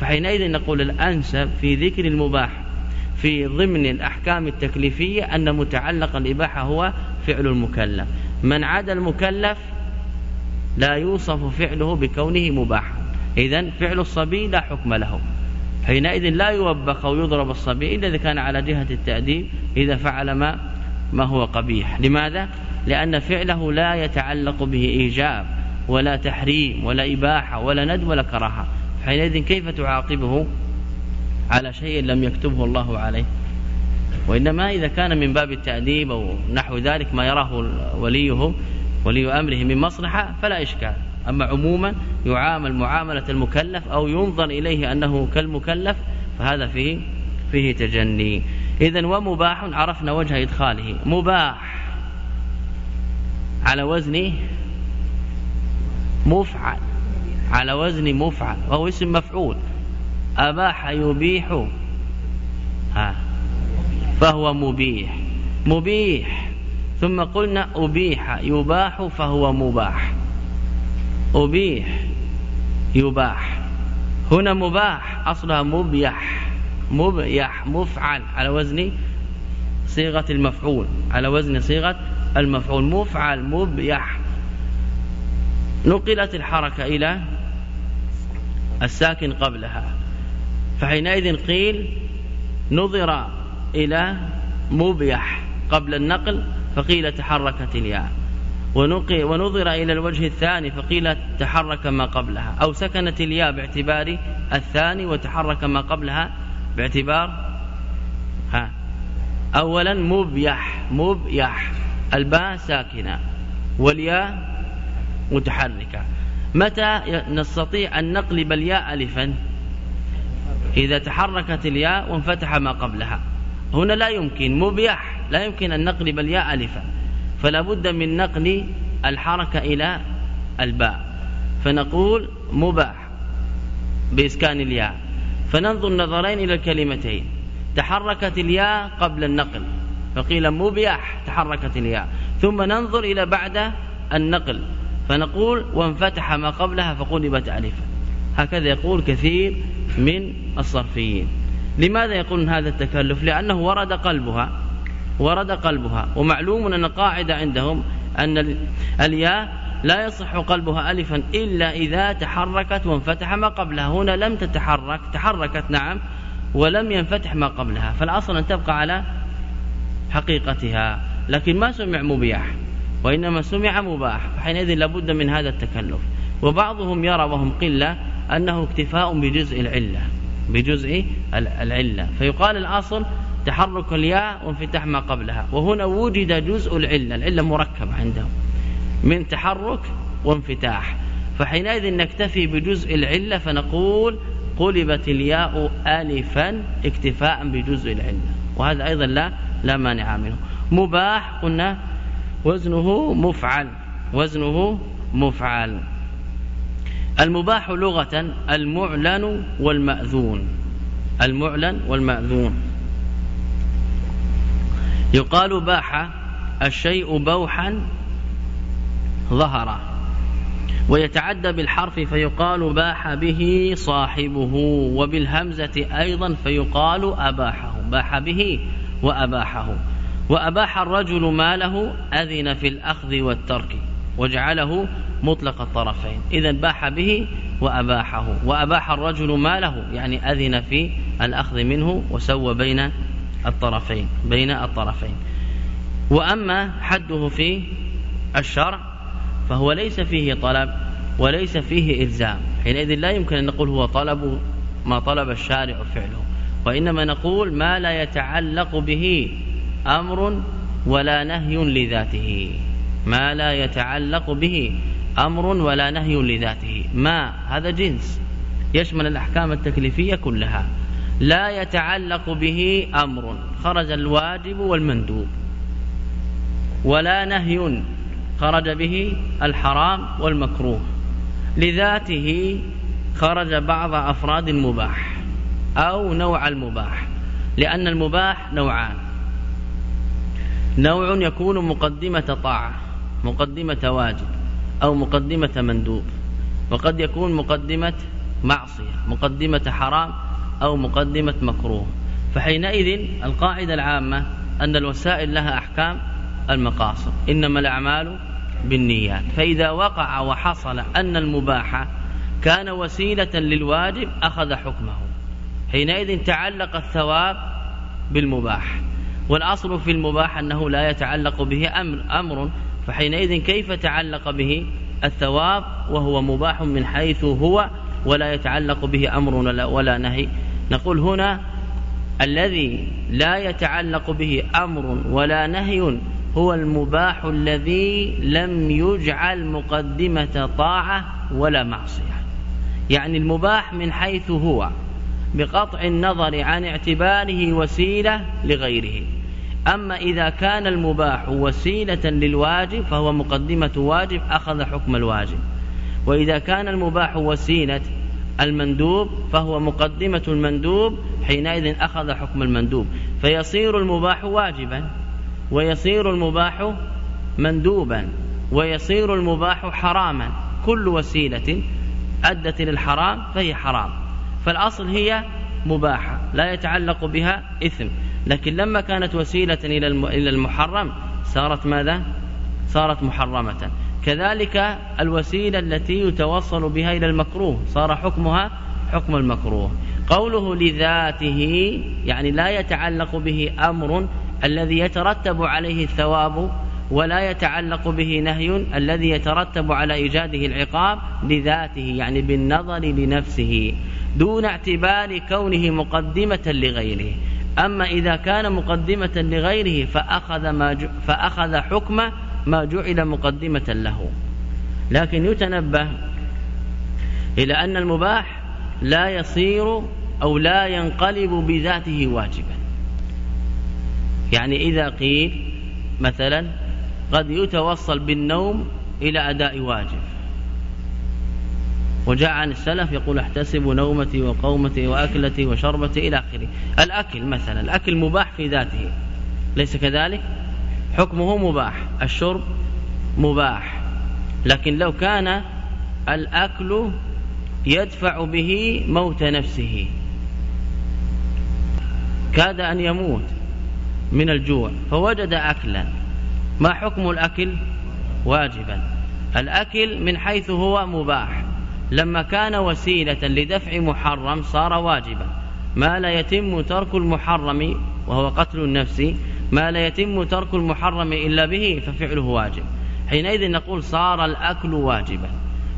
فحينئذ نقول الأنسب في ذكر المباح في ضمن الأحكام التكليفية أن متعلق الإباحة هو فعل المكلف. من عدا المكلف لا يوصف فعله بكونه مباحا. إذا فعل الصبي لا حكم له. حينئذ لا يوبخ أو يضرب الصبي إلا إذا كان على جهة التأديب إذا فعل ما ما هو قبيح. لماذا؟ لأن فعله لا يتعلق به إيجاب ولا تحريم ولا إباحة ولا ند ولا كراهة. حينئذ كيف تعاقبه؟ على شيء لم يكتبه الله عليه. وإنما إذا كان من باب التأديب أو نحو ذلك ما يراه وليه ولي أمره من مصلحة فلا إشكال. أما عموما يعامل معاملة المكلف أو ينظر إليه أنه كالمكلف فهذا فيه فيه تجني. إذا ومباح عرفنا وجه إدخاله. مباح على وزن مفعل. على وزن مفعل وهو اسم مفعول. أباح يبيح. ها. فهو مبيح. مبيح. ثم قلنا أبيح يباح فهو مباح. أبيح يباح. هنا مباح أصلها مبيح. مبيح مفعل. على وزن صيغة المفعول. على وزن صيغة المفعول. مفعل مبيح. نقلت الحركة إلى الساكن قبلها. فحينئذ قيل نظر إلى مبيح قبل النقل فقيل تحركت الياء. ونظر إلى الوجه الثاني فقيل تحرك ما قبلها أو سكنت الياء باعتبار الثاني وتحرك ما قبلها باعتبار ها. أولا مبيح مبيح. الباء ساكنة والياء متحركة. متى نستطيع أن نقلب الياء ألفا؟ إذا تحركت الياء وانفتح ما قبلها. هنا لا يمكن مبيح. لا يمكن أن نقلب الياء ألفا. فلا بد من نقل الحركة إلى الباء. فنقول مباح بإسكان الياء. فننظر نظرين إلى الكلمتين. تحركت الياء قبل النقل. فقيل مبيح تحركت الياء. ثم ننظر إلى بعد النقل. فنقول وانفتح ما قبلها فقلبت ألفا. هكذا يقول كثير من الصرفيين. لماذا يقولون هذا التكلف؟ لأنه ورد قلبها. ورد قلبها ومعلوم أن قاعدة عندهم أن الياء لا يصح قلبها ألفا إلا إذا تحركت وانفتح ما قبلها. هنا لم تتحرك تحركت نعم ولم ينفتح ما قبلها. فالأصل أن تبقى على حقيقتها. لكن ما سمع مبيح وإنما سمع مباح. فحينئذ لابد من هذا التكلف. وبعضهم يرى وهم قلة أنه اكتفاء بجزء العلة بجزء العلة. فيقال الأصل تحرك الياء وانفتاح ما قبلها. وهنا وجد جزء العلة العلة مركبة عندهم. من تحرك وانفتاح. فحينئذ نكتفي بجزء العلة فنقول قلبت الياء ألفا اكتفاء بجزء العلة. وهذا أيضا لا لا مانع منه. مباح قلنا وزنه مفعل وزنه مفعل. المباح لغة المعلن والمأذون. المعلن والمأذون. يقال باح الشيء بوحا ظهر ويتعدى بالحرف فيقال باح به صاحبه وبالهمزة أيضا فيقال أباحه باح به وأباحه. وأباح الرجل ماله أذن في الأخذ والترك وجعله مطلق الطرفين. إذا باح به وأباحه. وأباح الرجل ماله يعني أذن في الأخذ منه وسوى بين الطرفين بين الطرفين. وأما حده في الشرع فهو ليس فيه طلب وليس فيه إلزام. حينئذ لا يمكن أن نقول هو طلب ما طلب الشارع فعله. وإنما نقول ما لا يتعلق به أمر ولا نهي لذاته. ما لا يتعلق به أمر ولا نهي لذاته. ما هذا جنس. يشمل الأحكام التكليفية كلها. لا يتعلق به أمر. خرج الواجب والمندوب. ولا نهي خرج به الحرام والمكروه. لذاته خرج بعض أفراد المباح أو نوع المباح لأن المباح نوعان. نوع يكون مقدمة طاعة مقدمة واجب أو مقدمة مندوب. وقد يكون مقدمة معصية مقدمة حرام أو مقدمة مكروه. فحينئذ القاعدة العامة أن الوسائل لها أحكام المقاصد إنما الأعمال بالنيات. فإذا وقع وحصل أن المباح كان وسيلة للواجب أخذ حكمه. حينئذ تعلق الثواب بالمباح. والأصل في المباح أنه لا يتعلق به أمر, أمر. فحينئذ كيف تعلق به الثواب؟ وهو مباح من حيث هو ولا يتعلق به أمر ولا نهي نقول هنا الذي لا يتعلق به أمر ولا نهي هو المباح الذي لم يجعل مقدمة طاعة ولا معصية. يعني المباح من حيث هو بقطع النظر عن اعتباره وسيلة لغيره. أما إذا كان المباح وسيلة للواجب فهو مقدمة واجب أخذ حكم الواجب. وإذا كان المباح وسيلة المندوب فهو مقدمة المندوب حينئذ أخذ حكم المندوب. فيصير المباح واجبا ويصير المباح مندوبا ويصير المباح حراما. كل وسيلة أدت إلى الحرام فهي حرام. فالأصل هي مباحة لا يتعلق بها إثم. لكن لما كانت وسيلة إلى المحرم صارت ماذا؟ صارت محرمة. كذلك الوسيلة التي يتوصل بها إلى المكروه. صار حكمها حكم المكروه. قوله لذاته يعني لا يتعلق به أمر الذي يترتب عليه الثواب ولا يتعلق به نهي الذي يترتب على إيجاده العقاب لذاته يعني بالنظر لنفسه دون اعتبار كونه مقدمة لغيره. أما إذا كان مقدمة لغيره فأخذ, ما فأخذ حكم ما جعل مقدمة له. لكن يتنبه إلى أن المباح لا يصير أو لا ينقلب بذاته واجبا. يعني إذا قيل مثلا قد يتوصل بالنوم إلى أداء واجب. وجاء عن السلف يقول احتسب نومتي وقومتي وأكلتي وشربتي إلى آخره. الأكل مثلا الأكل مباح في ذاته. ليس كذلك؟ حكمه مباح الشرب مباح. لكن لو كان الأكل يدفع به موت نفسه كاد أن يموت من الجوع. فوجد أكلا. ما حكم الأكل؟ واجبا. الأكل من حيث هو مباح. لما كان وسيلة لدفع محرم صار واجبا. ما لا يتم ترك المحرم وهو قتل النفس ما لا يتم ترك المحرم إلا به ففعله واجب. حينئذ نقول صار الأكل واجبا.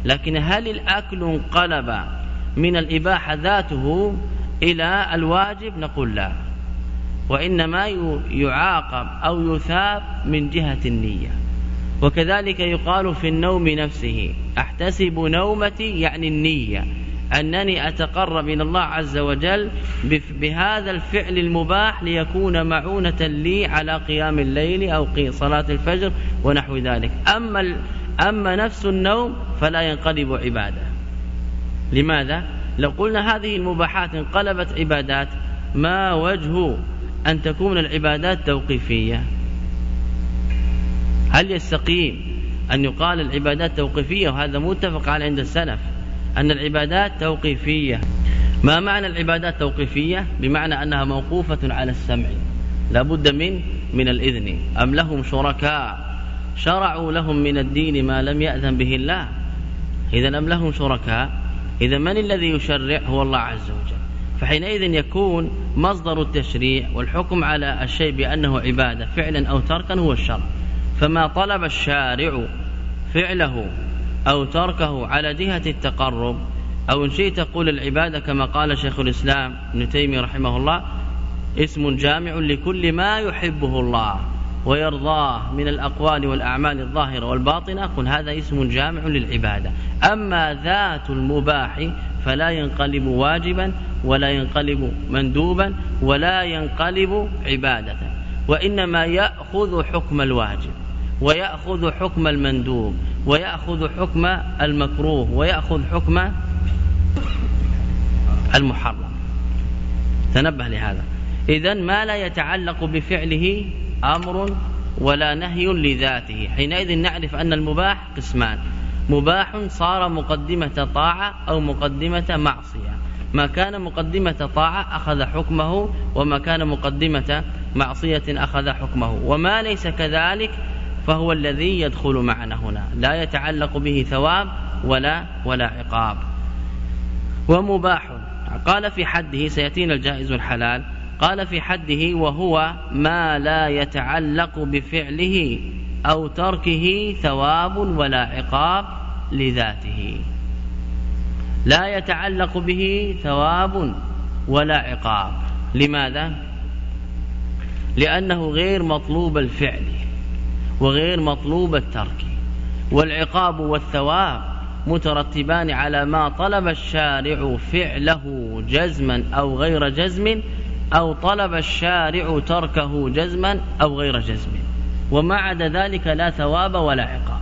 لكن هل الأكل انقلب من الإباحة ذاته إلى الواجب؟ نقول لا. وإنما يعاقب أو يثاب من جهة النية. وكذلك يقال في النوم نفسه أحتسب نومتي يعني النية. أنني أتقرب إلى الله عز وجل بهذا الفعل المباح ليكون معونة لي على قيام الليل أو صلاة الفجر ونحو ذلك. أما, أما نفس النوم فلا ينقلب عبادة. لماذا؟ لو قلنا هذه المباحات انقلبت عبادات ما وجه أن تكون العبادات توقيفية؟ هل يستقيم أن يقال العبادات توقيفية؟ وهذا متفق على عند السلف. أن العبادات توقيفية. ما معنى العبادات توقيفية؟ بمعنى أنها موقوفة على السمع. لابد من من الإذن. أم لهم شركاء؟ شرعوا لهم من الدين ما لم يأذن به الله. إذا أم لهم شركاء؟ إذا من الذي يشرع؟ هو الله عز وجل. فحينئذ يكون مصدر التشريع والحكم على الشيء بأنه عبادة فعلا أو تركا هو الشرع. فما طلب الشارع فعله أو تركه على جهة التقرب. أو إن شئت قول العبادة كما قال شيخ الإسلام ابن تيمية رحمه الله اسم جامع لكل ما يحبه الله ويرضاه من الأقوال والأعمال الظاهرة والباطنة. قل هذا اسم جامع للعبادة. أما ذات المباح فلا ينقلب واجبا ولا ينقلب مندوبا ولا ينقلب عبادة وإنما يأخذ حكم الواجب. ويأخذ حكم المندوب ويأخذ حكم المكروه ويأخذ حكم المحرم. تنبه لهذا. إذا ما لا يتعلق بفعله أمر ولا نهي لذاته. حينئذ نعرف أن المباح قسمان. مباح صار مقدمة طاعة أو مقدمة معصية. ما كان مقدمة طاعة أخذ حكمه وما كان مقدمة معصية أخذ حكمه. وما ليس كذلك فهو الذي يدخل معنا هنا. لا يتعلق به ثواب ولا ولا عقاب. ومباح. قال في حده سيأتينا الجائز الحلال. قال في حده وهو ما لا يتعلق بفعله أو تركه ثواب ولا عقاب لذاته. لا يتعلق به ثواب ولا عقاب. لماذا؟ لأنه غير مطلوب الفعل. وغير مطلوب الترك. والعقاب والثواب مترتبان على ما طلب الشارع فعله جزما أو غير جزم أو طلب الشارع تركه جزما أو غير جزم. وما عدا ذلك لا ثواب ولا عقاب.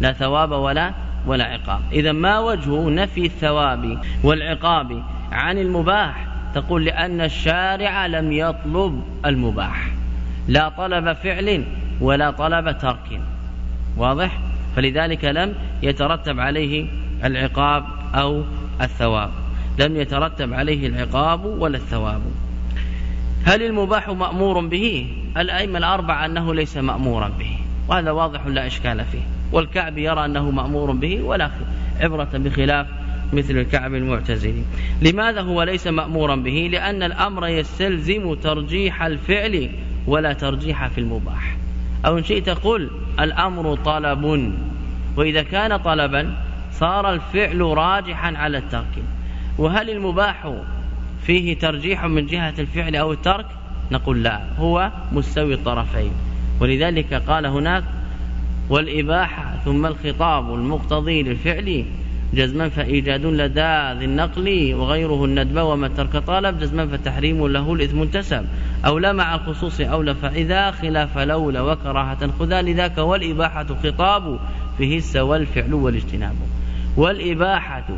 لا ثواب ولا ولا عقاب. إذا ما وجه نفي الثواب والعقاب عن المباح؟ تقول لأن الشارع لم يطلب المباح. لا طلب فعل ولا طلب ترك. واضح؟ فلذلك لم يترتب عليه العقاب أو الثواب. لم يترتب عليه العقاب ولا الثواب. هل المباح مأمور به؟ الأئمة الأربعة أنه ليس مأمورا به. وهذا واضح لا إشكال فيه. والكعب يرى أنه مأمور به ولا عبرة بخلاف مثل الكعب المعتزلي. لماذا هو ليس مأمورا به؟ لأن الأمر يستلزم ترجيح الفعل ولا ترجيح في المباح. أو إن شئت قل الأمر طلب. وإذا كان طلبا صار الفعل راجحا على الترك وهل المباح فيه ترجيح من جهة الفعل أو الترك؟ نقول لا هو مستوي الطرفين. ولذلك قال هناك والإباحة ثم الخطاب المقتضي للفعل جزما فإيجاد لدى ذي النقل وغيره الندب وما ترك طالب جزما فتحريم له الإثم انتسب. أو لا مع الخصوص أولى فإذا خلاف لولا وكراهة خذا لذاك والإباحة خطاب فيه استوى الفعل والاجتناب. والإباحة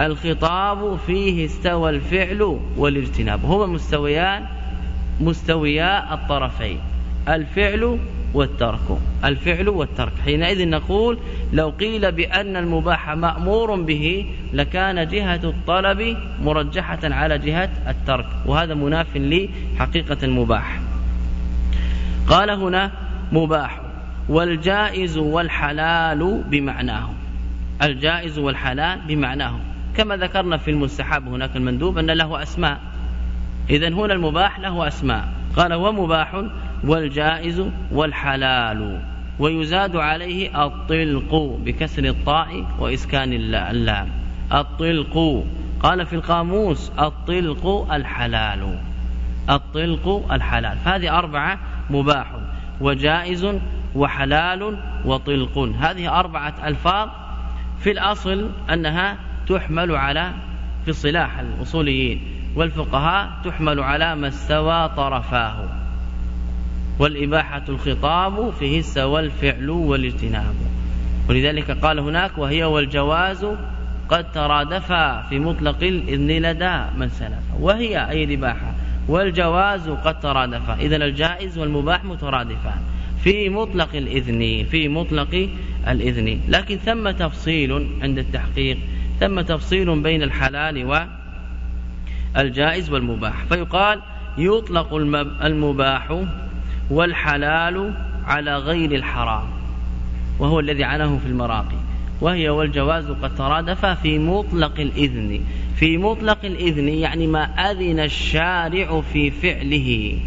الخطاب فيه استوى الفعل والاجتناب. هما مستويان مستويا الطرفين. الفعل والترك. الفعل والترك. حينئذ نقول لو قيل بأن المباح مأمور به لكان جهة الطلب مرجحة على جهة الترك وهذا مناف لحقيقة المباح. قال هنا مباح. والجائز والحلال بمعناه. الجائز والحلال بمعناه. كما ذكرنا في المستحب هناك المندوب أن له أسماء. إذا هنا المباح له أسماء. قال ومباح والجائز والحلال ويزاد عليه الطلق بكسر الطاء وإسكان اللام. الطلق قال في القاموس الطلق الحلال. الطلق الحلال فهذه أربعة مباح وجائز وحلال وطلق. هذه أربعة ألفاظ في الأصل أنها تحمل على في الصلاح الأصوليين والفقهاء تحمل على ما استوى طرفاه. والإباحة الخطاب فيه استوى الفعل والاجتناب. ولذلك قال هناك وهي والجواز قد ترادفا في مطلق الإذن لدى من سلف. وهي أي الإباحة؟ والجواز قد ترادفا إذا الجائز والمباح مترادفان. في مطلق الإذن في مطلق الإذن. لكن ثم تفصيل عند التحقيق ثم تفصيل بين الحلال والجائز والمباح. فيقال يطلق المباح والحلال على غير الحرام وهو الذي عنه في المراقي وهي والجواز قد ترادف في مطلق الإذن. في مطلق الإذن يعني ما أذن الشارع في فعله.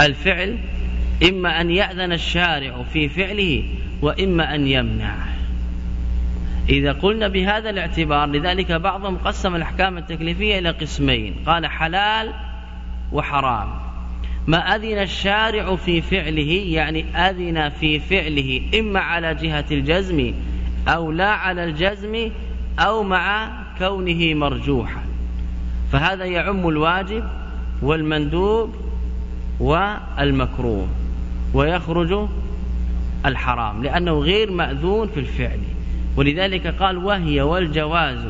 الفعل إما أن يأذن الشارع في فعله وإما أن يمنع. إذا قلنا بهذا الاعتبار لذلك بعضهم قسم الأحكام التكليفية إلى قسمين. قال حلال وحرام. ما أذن الشارع في فعله يعني أذن في فعله إما على جهة الجزم أو لا على الجزم أو مع كونه مرجوحا. فهذا يعم الواجب والمندوب والمكروه ويخرج الحرام لأنه غير مأذون في الفعل. ولذلك قال وهي والجواز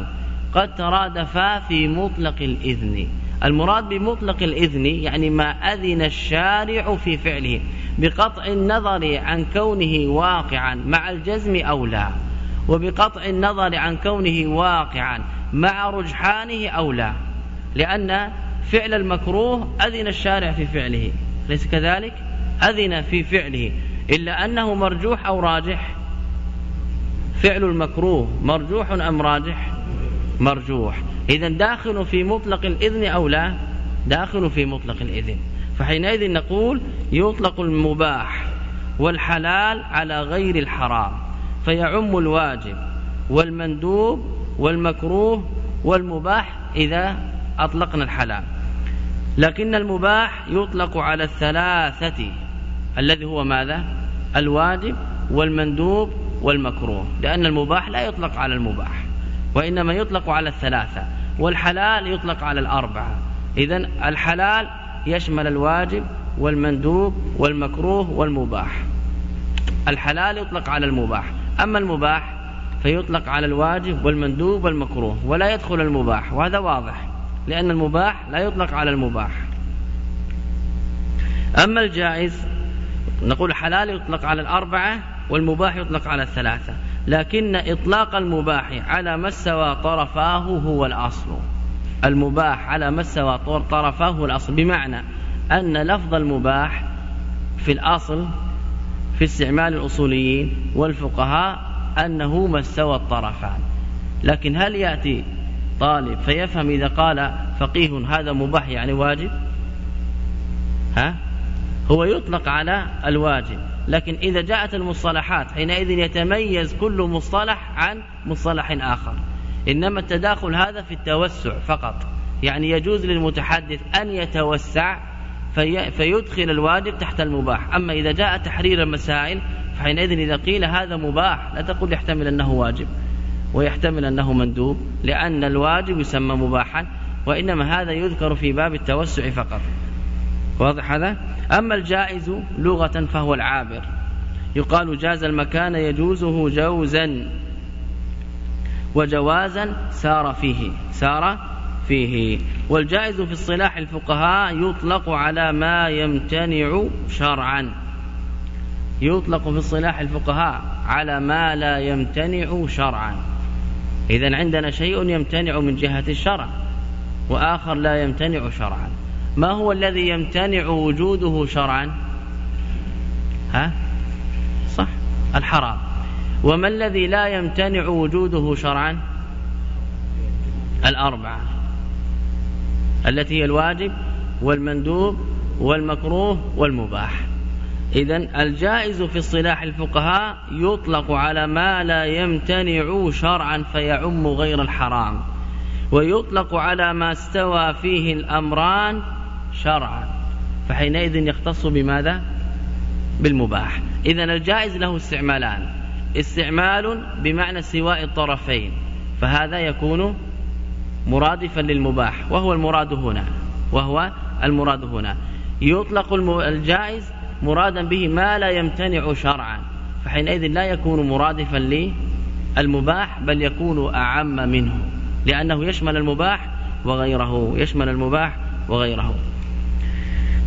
قد ترادفا في مطلق الإذن. المراد بمطلق الإذن يعني ما أذن الشارع في فعله بقطع النظر عن كونه واقعا مع الجزم أو لا وبقطع النظر عن كونه واقعا مع رجحانه أو لا لأن فعل المكروه أذن الشارع في فعله. ليس كذلك؟ أذن في فعله. إلا أنه مرجوح أو راجح؟ فعل المكروه مرجوح أم راجح؟ مرجوح. إذا داخل في مطلق الإذن أو لا؟ داخل في مطلق الإذن. فحينئذ نقول يطلق المباح والحلال على غير الحرام فيعم الواجب والمندوب والمكروه والمباح إذا أطلقنا الحلال. لكن المباح يطلق على الثلاثة الذي هو ماذا؟ الواجب والمندوب والمكروه لأن المباح لا يطلق على المباح. وإنما يطلق على الثلاثة والحلال يطلق على الأربعة. إذا الحلال يشمل الواجب والمندوب والمكروه والمباح. الحلال يطلق على المباح. أما المباح فيطلق على الواجب والمندوب والمكروه ولا يدخل المباح وهذا واضح لأن المباح لا يطلق على المباح. أما الجائز نقول الحلال يطلق على الأربعة والمباح يطلق على الثلاثة. لكن إطلاق المباح على ما استوى طرفاه هو الأصل. المباح على ما استوى طرفاه هو الأصل. بمعنى أن لفظ المباح في الأصل في استعمال الأصوليين والفقهاء أنه ما استوى الطرفان. لكن هل يأتي طالب فيفهم إذا قال فقيه هذا مباح يعني واجب؟ ها؟ هو يطلق على الواجب. لكن إذا جاءت المصطلحات حينئذ يتميز كل مصطلح عن مصطلح آخر. إنما التداخل هذا في التوسع فقط. يعني يجوز للمتحدث أن يتوسع في فيدخل الواجب تحت المباح. أما إذا جاء تحرير المسائل فحينئذ إذا قيل هذا مباح لا تقول يحتمل أنه واجب ويحتمل أنه مندوب لأن الواجب يسمى مباحا وإنما هذا يذكر في باب التوسع فقط. واضح هذا؟ أما الجائز لغة فهو العابر. يقال جاز المكان يجوزه جوزا وجوازا سار فيه سار فيه. والجائز في الصلاح الفقهاء يطلق على ما يمتنع شرعا. يطلق في الصلاح الفقهاء على ما لا يمتنع شرعا. إذا عندنا شيء يمتنع من جهة الشرع وآخر لا يمتنع شرعا. ما هو الذي يمتنع وجوده شرعا؟ ها؟ صح الحرام. وما الذي لا يمتنع وجوده شرعا؟ الأربعة. التي هي الواجب والمندوب والمكروه والمباح. إذا الجائز في اصطلاح الفقهاء يطلق على ما لا يمتنع شرعا فيعم غير الحرام ويطلق على ما استوى فيه الأمران شرعا. فحينئذ يختص بماذا؟ بالمباح. إذا الجائز له استعمالان. استعمال بمعنى سواء الطرفين. فهذا يكون مرادفا للمباح. وهو المراد هنا. وهو المراد هنا. يطلق الجائز مرادا به ما لا يمتنع شرعا. فحينئذ لا يكون مرادفا للمباح بل يكون أعم منه. لأنه يشمل المباح وغيره. يشمل المباح وغيره.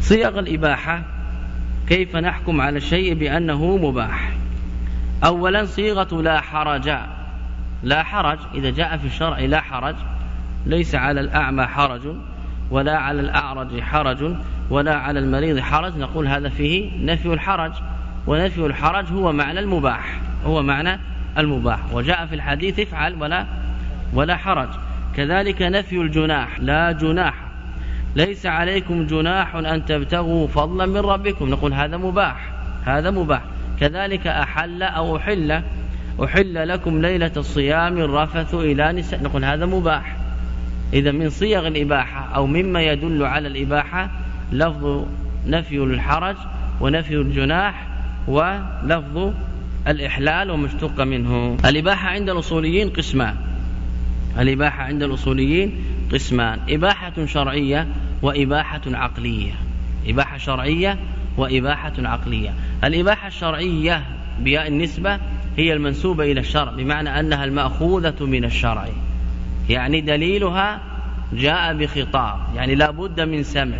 صيغ الإباحة كيف نحكم على الشيء بأنه مباح. أولا صيغة لا حرج. لا حرج إذا جاء في الشرع لا حرج ليس على الأعمى حرج ولا على الأعرج حرج ولا على المريض حرج. نقول هذا فيه نفي الحرج ونفي الحرج هو معنى المباح هو معنى المباح. وجاء في الحديث افعل ولا ولا حرج. كذلك نفي الجناح لا جناح ليس عليكم جناح أن تبتغوا فضلا من ربكم. نقول هذا مباح هذا مباح. كذلك أحل أو أحل أحل لكم ليلة الصيام الرفث إلى نساء. نقول هذا مباح. إذا من صيغ الإباحة أو مما يدل على الإباحة لفظ نفي الحرج ونفي الجناح ولفظ الإحلال ومشتق منه. الإباحة عند الأصوليين قسمان. الإباحة عند الأصوليين قسمان إباحة شرعية وإباحة عقلية. إباحة شرعية وإباحة عقلية. الإباحة الشرعية بياء النسبة هي المنسوبة إلى الشرع بمعنى أنها المأخوذة من الشرع. يعني دليلها جاء بخطاب يعني لا بد من سمع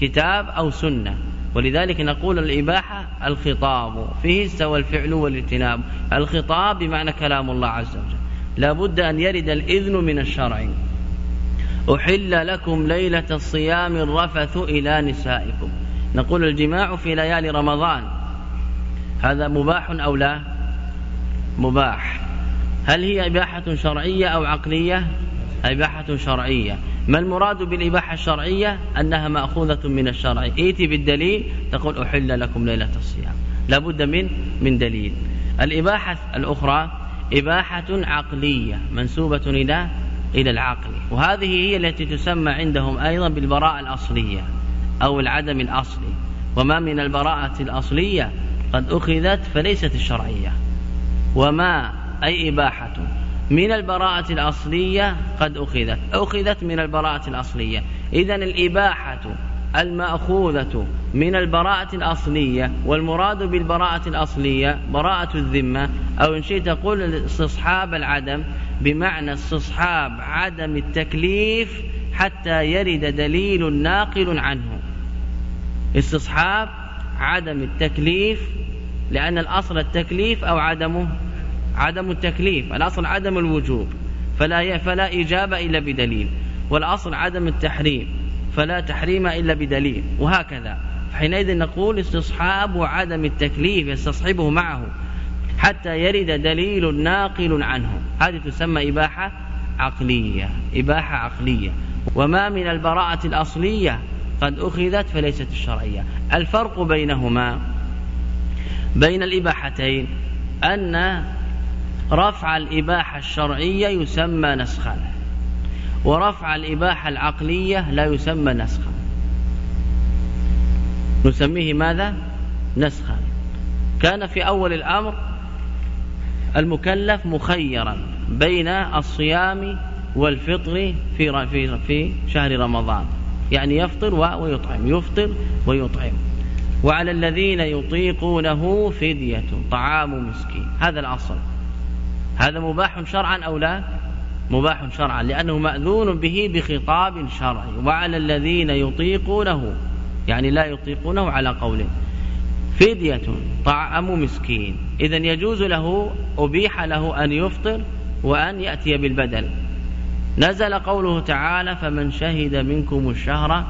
كتاب أو سنة. ولذلك نقول الإباحة الخطاب فيه استوى الفعل والاجتناب الخطاب بمعنى كلام الله عز وجل. لا بد أن يرد الإذن من الشرع. أحل لكم ليلة الصيام الرفث إلى نسائكم. نقول الجماع في ليالي رمضان. هذا مباح أو لا؟ مباح. هل هي إباحة شرعية أو عقلية؟ إباحة شرعية. ما المراد بالإباحة الشرعية؟ أنها مأخوذة من الشرع. إيتي بالدليل تقول أحل لكم ليلة الصيام. لابد من من دليل. الإباحة الأخرى إباحة عقلية منسوبة إلى إلى العقل. وهذه هي التي تسمى عندهم أيضا بالبراءة الأصلية أو العدم الأصلي. وما من البراءة الأصلية قد أخذت فليست الشرعية. وما أي إباحة من البراءة الأصلية قد أخذت. أخذت من البراءة الأصلية. إذا الإباحة المأخوذة من البراءة الأصلية والمراد بالبراءة الأصلية براءة الذمة أو إن شئت تقول استصحاب العدم بمعنى استصحاب عدم التكليف حتى يرد دليل ناقل عنه. استصحاب عدم التكليف لأن الأصل التكليف أو عدمه عدم التكليف الأصل عدم الوجوب فلا فلا إجابة إلا بدليل والأصل عدم التحريم فلا تحريم إلا بدليل وهكذا. حينئذ نقول استصحاب عدم التكليف يستصحبه معه. حتى يرد دليل ناقل عنه هذه تسمى إباحة عقلية إباحة عقلية. وما من البراءة الأصلية قد أخذت فليست الشرعية. الفرق بينهما بين الإباحتين أن رفع الإباحة الشرعية يسمى نسخا ورفع الإباحة العقلية لا يسمى نسخا. نسميه ماذا؟ نسخا. كان في أول الأمر المكلف مخيرا بين الصيام والفطر في في في شهر رمضان. يعني يفطر ويطعم يفطر ويطعم. وعلى الذين يطيقونه فدية طعام مسكين. هذا الأصل. هذا مباح شرعا أو لا؟ مباح شرعا لأنه مأذون به بخطاب شرعي. وعلى الذين يطيقونه يعني لا يطيقونه على قوله. فدية طعام مسكين. إذا يجوز له أبيح له أن يفطر وأن يأتي بالبدل. نزل قوله تعالى فمن شهد منكم الشهر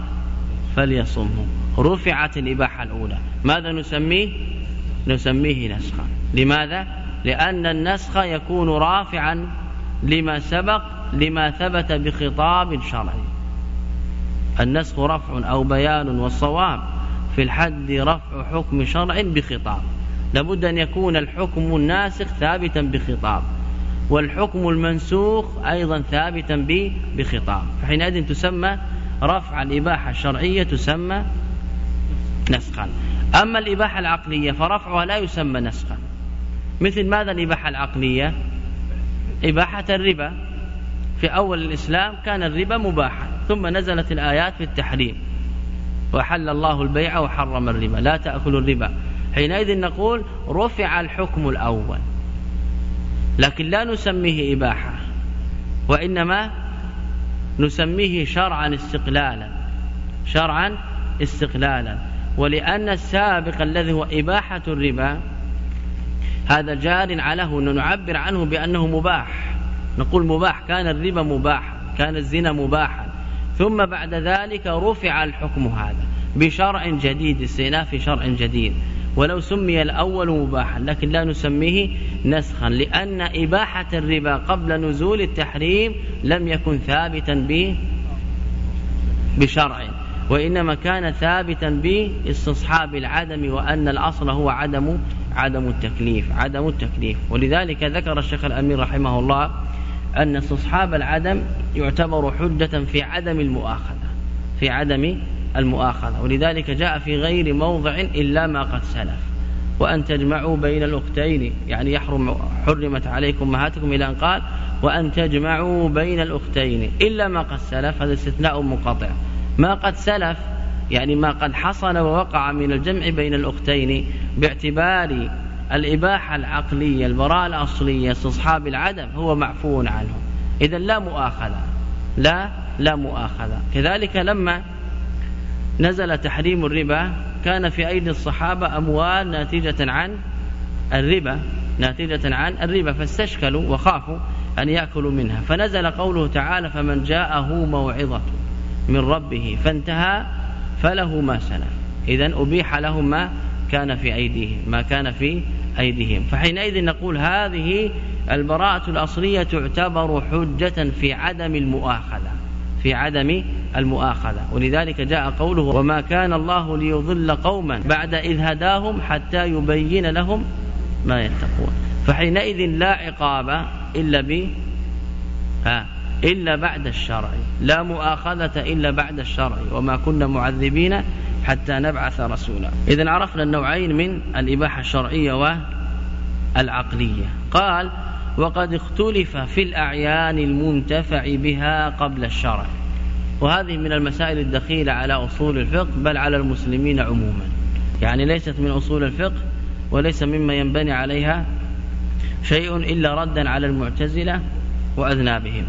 فليصمه. رفعت الإباحة الأولى. ماذا نسميه؟ نسميه نسخا لماذا؟ لأن النسخ يكون رافعا لما سبق لما ثبت بخطاب شرعي. النسخ رفع أو بيان والصواب في الحد رفع حكم شرع بخطاب. لابد أن يكون الحكم الناسخ ثابتا بخطاب والحكم المنسوخ أيضا ثابتا بخطاب. فحينئذ تسمى رفع الإباحة الشرعية تسمى نسخا. أما الإباحة العقلية فرفعها لا يسمى نسخا. مثل ماذا الإباحة العقلية؟ إباحة الربا. في أول الإسلام كان الربا مباحا ثم نزلت الآيات في التحريم. وحل الله البيع وحرم الربا. لا تأكلوا الربا. حينئذ نقول رفع الحكم الأول لكن لا نسميه إباحة وإنما نسميه شرعا استقلالا شرعا استقلالا ولأن السابق الذي هو إباحة الربا هذا جار عليه أن نعبر عنه بأنه مباح نقول مباح كان الربا مباحا كان الزنا مباحا ثم بعد ذلك رفع الحكم هذا بشرع جديد استئناف شرع جديد. ولو سمي الأول مباحا لكن لا نسميه نسخا لأن إباحة الربا قبل نزول التحريم لم يكن ثابتا بشرع وإنما كان ثابتا باستصحاب العدم وأن الأصل هو عدم عدم التكليف عدم التكليف. ولذلك ذكر الشيخ الأمير رحمه الله أن استصحاب العدم يعتبر حجة في عدم المؤاخذة في عدم المؤاخذة. ولذلك جاء في غير موضع إلا ما قد سلف. وأن تجمعوا بين الأختين يعني يحرم حرمت عليكم مهاتكم إلى أن قال وأن تجمعوا بين الأختين. إلا ما قد سلف هذا استثناء منقطع. ما قد سلف يعني ما قد حصل ووقع من الجمع بين الأختين باعتبار الإباحة العقلية البراءة الأصلية استصحاب العدم هو معفو عنه. إذا لا مؤاخذة. لا لا مؤاخذة. كذلك لما نزل تحريم الربا كان في أيدي الصحابة أموال ناتجة عن الربا ناتجة عن الربا فاستشكلوا وخافوا أن يأكلوا منها. فنزل قوله تعالى فمن جاءه موعظة من ربه فانتهى فله ما سلف. إذا أبيح لهم ما كان في أيديهم ما كان في أيديهم. فحينئذ نقول هذه البراءة الأصلية تعتبر حجة في عدم المؤاخذة. في عدم المؤاخذة. ولذلك جاء قوله وما كان الله ليضل قوما بعد إذ هداهم حتى يبين لهم ما يتقون. فحينئذ لا عقاب إلا ب ها إلا بعد الشرع. لا مؤاخذة إلا بعد الشرع. وما كنا معذبين حتى نبعث رسولا. إذا عرفنا النوعين من الإباحة الشرعية والعقلية. قال وقد اختلف في الأعيان المنتفع بها قبل الشرع. وهذه من المسائل الدخيلة على أصول الفقه بل على المسلمين عموما. يعني ليست من أصول الفقه وليس مما ينبني عليها شيء إلا ردا على المعتزلة وأذنابهم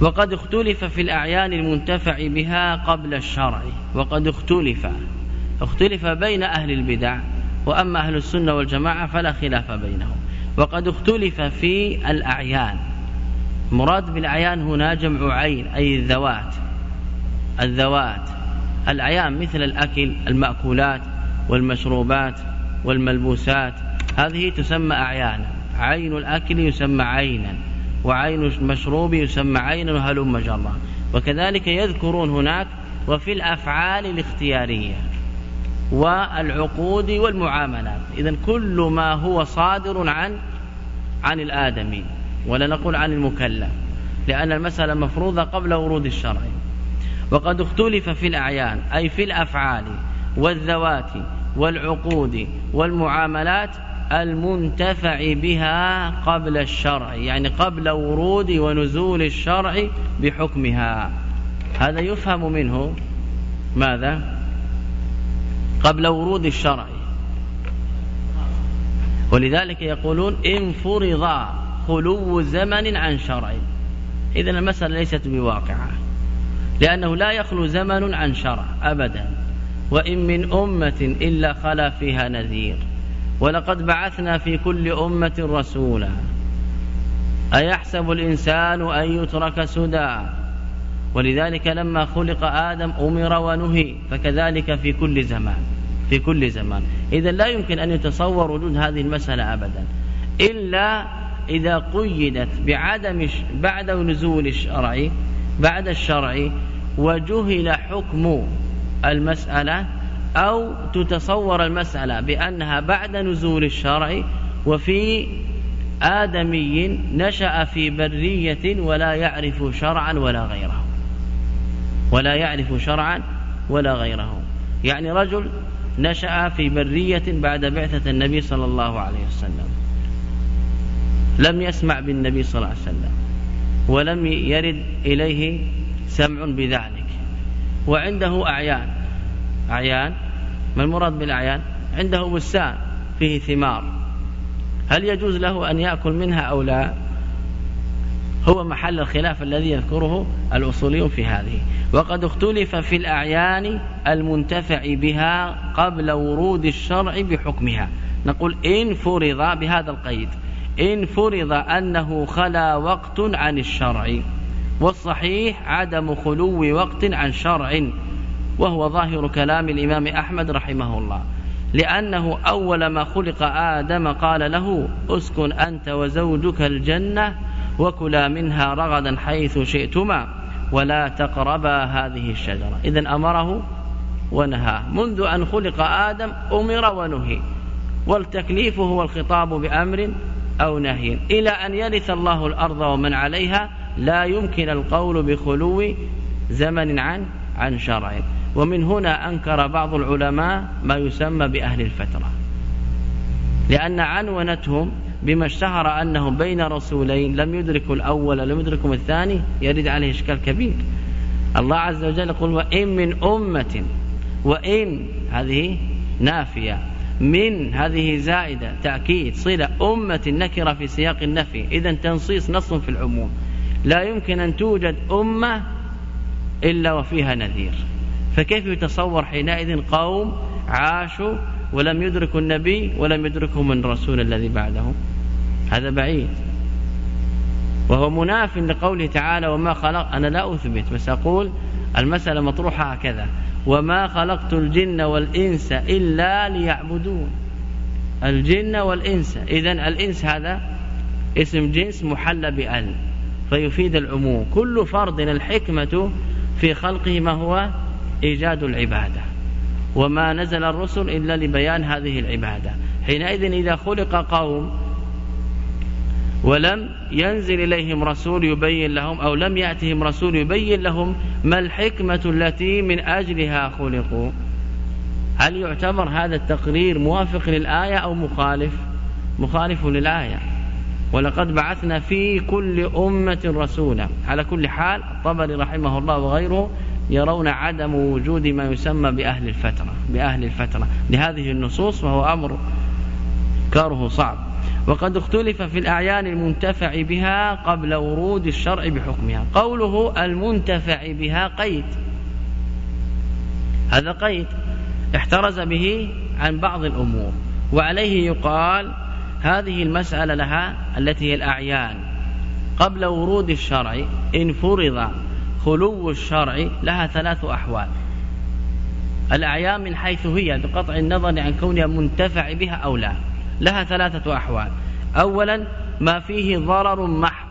وقد اختلف في الأعيان المنتفع بها قبل الشرع. وقد اختلف. اختلف بين أهل البدع وأما أهل السنة والجماعة فلا خلاف بينهم. وقد اختلف في الأعيان. مراد بالأعيان هنا جمع عين أي الذوات. الذوات. الأعيان مثل الأكل المأكولات والمشروبات والملبوسات. هذه تسمى أعيانا عين الأكل يسمى عينا وعين المشروب يسمى عينا وهلم جرا. وكذلك يذكرون هناك وفي الأفعال الاختيارية. والعقود والمعاملات إذا كل ما هو صادر عن عن الآدمي ولا نقول عن المكلف لأن المسألة مفروضة قبل ورود الشرع. وقد اختلف في الأعيان أي في الأفعال والذوات والعقود والمعاملات المنتفع بها قبل الشرع يعني قبل ورود ونزول الشرع بحكمها. هذا يفهم منه ماذا؟ قبل ورود الشرع. ولذلك يقولون إن فرض خلو زمن عن شرع. إذا المسألة ليست بواقعة. لأنه لا يخلو زمن عن شرع أبدا. وإن من أمة إلا خلا فيها نذير. ولقد بعثنا في كل أمة رسولا. أيحسب الإنسان أن يترك سدى؟ ولذلك لما خلق آدم أمر ونهي فكذلك في كل زمان. في كل زمان. إذا لا يمكن أن يتصور وجود هذه المسألة أبدا. إلا إذا قيدت بعدم بعد نزول الشرع بعد الشرع وجهل حكم المسألة أو تتصور المسألة بأنها بعد نزول الشرع وفي آدمي نشأ في برية ولا يعرف شرعا ولا غيره. ولا يعرف شرعا ولا غيره. يعني رجل نشأ في برية بعد بعثة النبي صلى الله عليه وسلم. لم يسمع بالنبي صلى الله عليه وسلم. ولم يرد إليه سمع بذلك. وعنده أعيان. أعيان؟ ما المراد بالأعيان؟ عنده بستان فيه ثمار. هل يجوز له أن يأكل منها أو لا؟ هو محل الخلاف الذي يذكره الأصوليون في هذه. وقد اختلف في الأعيان المنتفع بها قبل ورود الشرع بحكمها. نقول إن فرض بهذا القيد إن فرض أنه خلا وقت عن الشرع والصحيح عدم خلو وقت عن شرع وهو ظاهر كلام الإمام أحمد رحمه الله. لأنه أول ما خلق آدم قال له اسكن أنت وزوجك الجنة وكلا منها رغدا حيث شئتما ولا تقربا هذه الشجرة. إذا أمره ونهاه منذ أن خلق آدم أمر ونهي. والتكليف هو الخطاب بأمر أو نهي. إلى أن يرث الله الأرض ومن عليها لا يمكن القول بخلو زمن عن عن شرع. ومن هنا أنكر بعض العلماء ما يسمى بأهل الفترة. لأن عنونتهم بما اشتهر أنه بين رسولين لم يدركوا الأول لم يدركوا الثاني يرد عليه إشكال كبير. الله عز وجل يقول وإن من أمة وإن هذه نافية من هذه زائدة تأكيد صلة أمة نكرة في سياق النفي. إذا تنصيص نص في العموم. لا يمكن أن توجد أمة إلا وفيها نذير. فكيف يتصور حينئذ قوم عاشوا ولم يدركوا النبي ولم يدركهم الرسول الذي بعده هذا بعيد. وهو مناف لقوله تعالى وما خلق أنا لا أثبت بس أقول المسألة مطروحة هكذا. وما خلقت الجن والإنس إلا ليعبدون. الجن والإنس إذا الإنس هذا اسم جنس محل بأل فيفيد العموم. كل فرد الحكمة في خلقه ما هو؟ إيجاد العبادة. وما نزل الرسل إلا لبيان هذه العبادة. حينئذ إذا خلق قوم ولم ينزل إليهم رسول يبين لهم أو لم يأتهم رسول يبين لهم ما الحكمة التي من أجلها خلقوا. هل يعتبر هذا التقرير موافق للآية أو مخالف؟ مخالف للآية. ولقد بعثنا في كل أمة رسولا. على كل حال الطبري رحمه الله وغيره يرون عدم وجود ما يسمى بأهل الفترة بأهل الفترة. لهذه النصوص وهو أمر كاره صعب. وقد اختلف في الأعيان المنتفع بها قبل ورود الشرع بحكمها. قوله المنتفع بها قيد. هذا قيد. احترز به عن بعض الأمور. وعليه يقال هذه المسألة لها التي هي الأعيان. قبل ورود الشرع إن فرض خلو الشرع لها ثلاث أحوال. الأعيان من حيث هي بقطع النظر عن كونها منتفع بها أو لا. لها ثلاثة أحوال. أولا ما فيه ضرر محض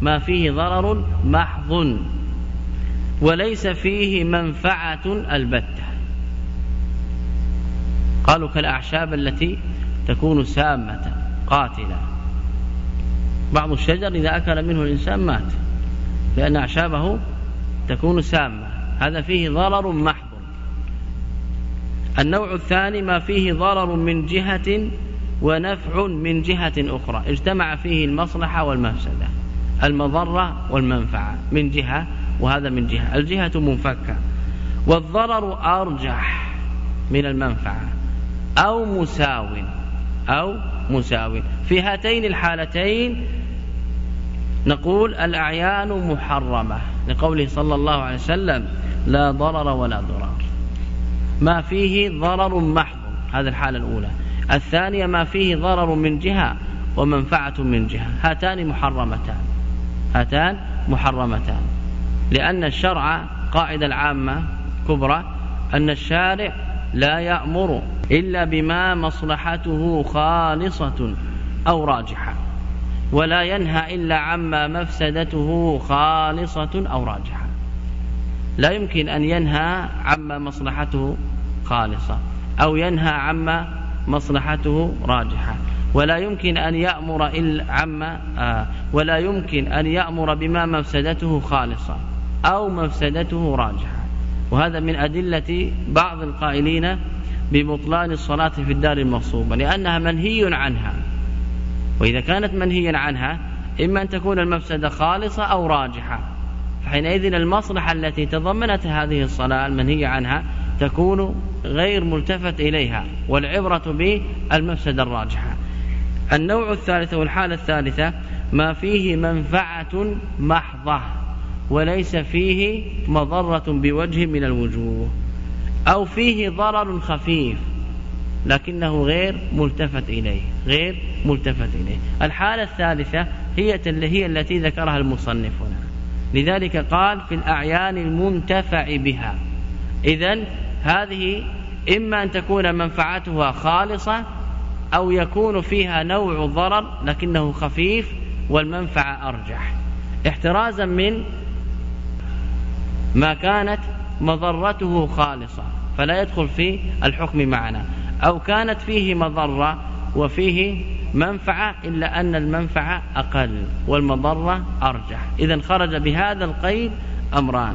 ما فيه ضرر محض. وليس فيه منفعة البتة. قالوا كالأعشاب التي تكون سامة قاتلة. بعض الشجر إذا أكل منه الإنسان مات لأن أعشابه تكون سامة. هذا فيه ضرر محض. النوع الثاني ما فيه ضرر من جهة ونفع من جهة أخرى. اجتمع فيه المصلحة والمفسدة المضرة والمنفعة من جهة وهذا من جهة. الجهة منفكة والضرر أرجح من المنفعة أو مساو أو مساو. في هاتين الحالتين نقول الأعيان محرمة لقوله صلى الله عليه وسلم لا ضرر ولا ضرار. ما فيه ضرر محض. هذه الحالة الأولى. الثانية ما فيه ضرر من جهة ومنفعة من جهة. هاتان محرمتان. هاتان محرمتان. لأن الشرع قاعدة العامة كبرى أن الشارع لا يأمر إلا بما مصلحته خالصة أو راجحة ولا ينهى إلا عما مفسدته خالصة أو راجحة. لا يمكن أن ينهى عما مصلحته خالصة أو ينهى عما مصلحته راجحة. ولا يمكن أن يأمر إلا عما آه ولا يمكن أن يأمر بما مفسدته خالصة أو مفسدته راجحة. وهذا من أدلة بعض القائلين ببطلان الصلاة في الدار المغصوبة لأنها منهي عنها. وإذا كانت منهيا عنها إما أن تكون المفسدة خالصة أو راجحة. فحينئذ المصلحة التي تضمنت هذه الصلاة المنهية عنها تكون غير ملتفت إليها والعبرة بالمفسدة الراجحة. النوع الثالث والحالة الثالثة ما فيه منفعة محضة وليس فيه مضرة بوجه من الوجوه أو فيه ضرر خفيف لكنه غير ملتفت إليه غير ملتفت إليه. الحالة الثالثة هي هي التي ذكرها المصنف هنا. لذلك قال في الأعيان المنتفع بها. إذا هذه إما أن تكون منفعتها خالصة أو يكون فيها نوع ضرر لكنه خفيف والمنفعة أرجح. احترازا من ما كانت مضرته خالصة فلا يدخل في الحكم معنا. أو كانت فيه مضرة وفيه منفعة إلا أن المنفعة أقل والمضرة أرجح. إذا خرج بهذا القيد أمران.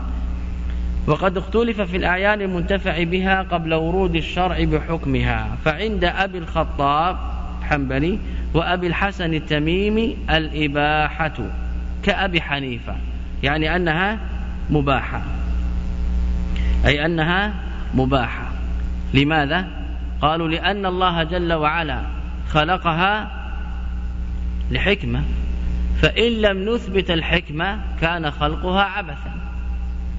وقد اختلف في الأعيان المنتفع بها قبل ورود الشرع بحكمها. فعند أبي الخطاب حنبلي وأبي الحسن التميمي الإباحة كأبي حنيفة يعني أنها مباحة. أي أنها مباحة. لماذا؟ قالوا لأن الله جل وعلا خلقها لحكمة فإن لم نثبت الحكمة كان خلقها عبثا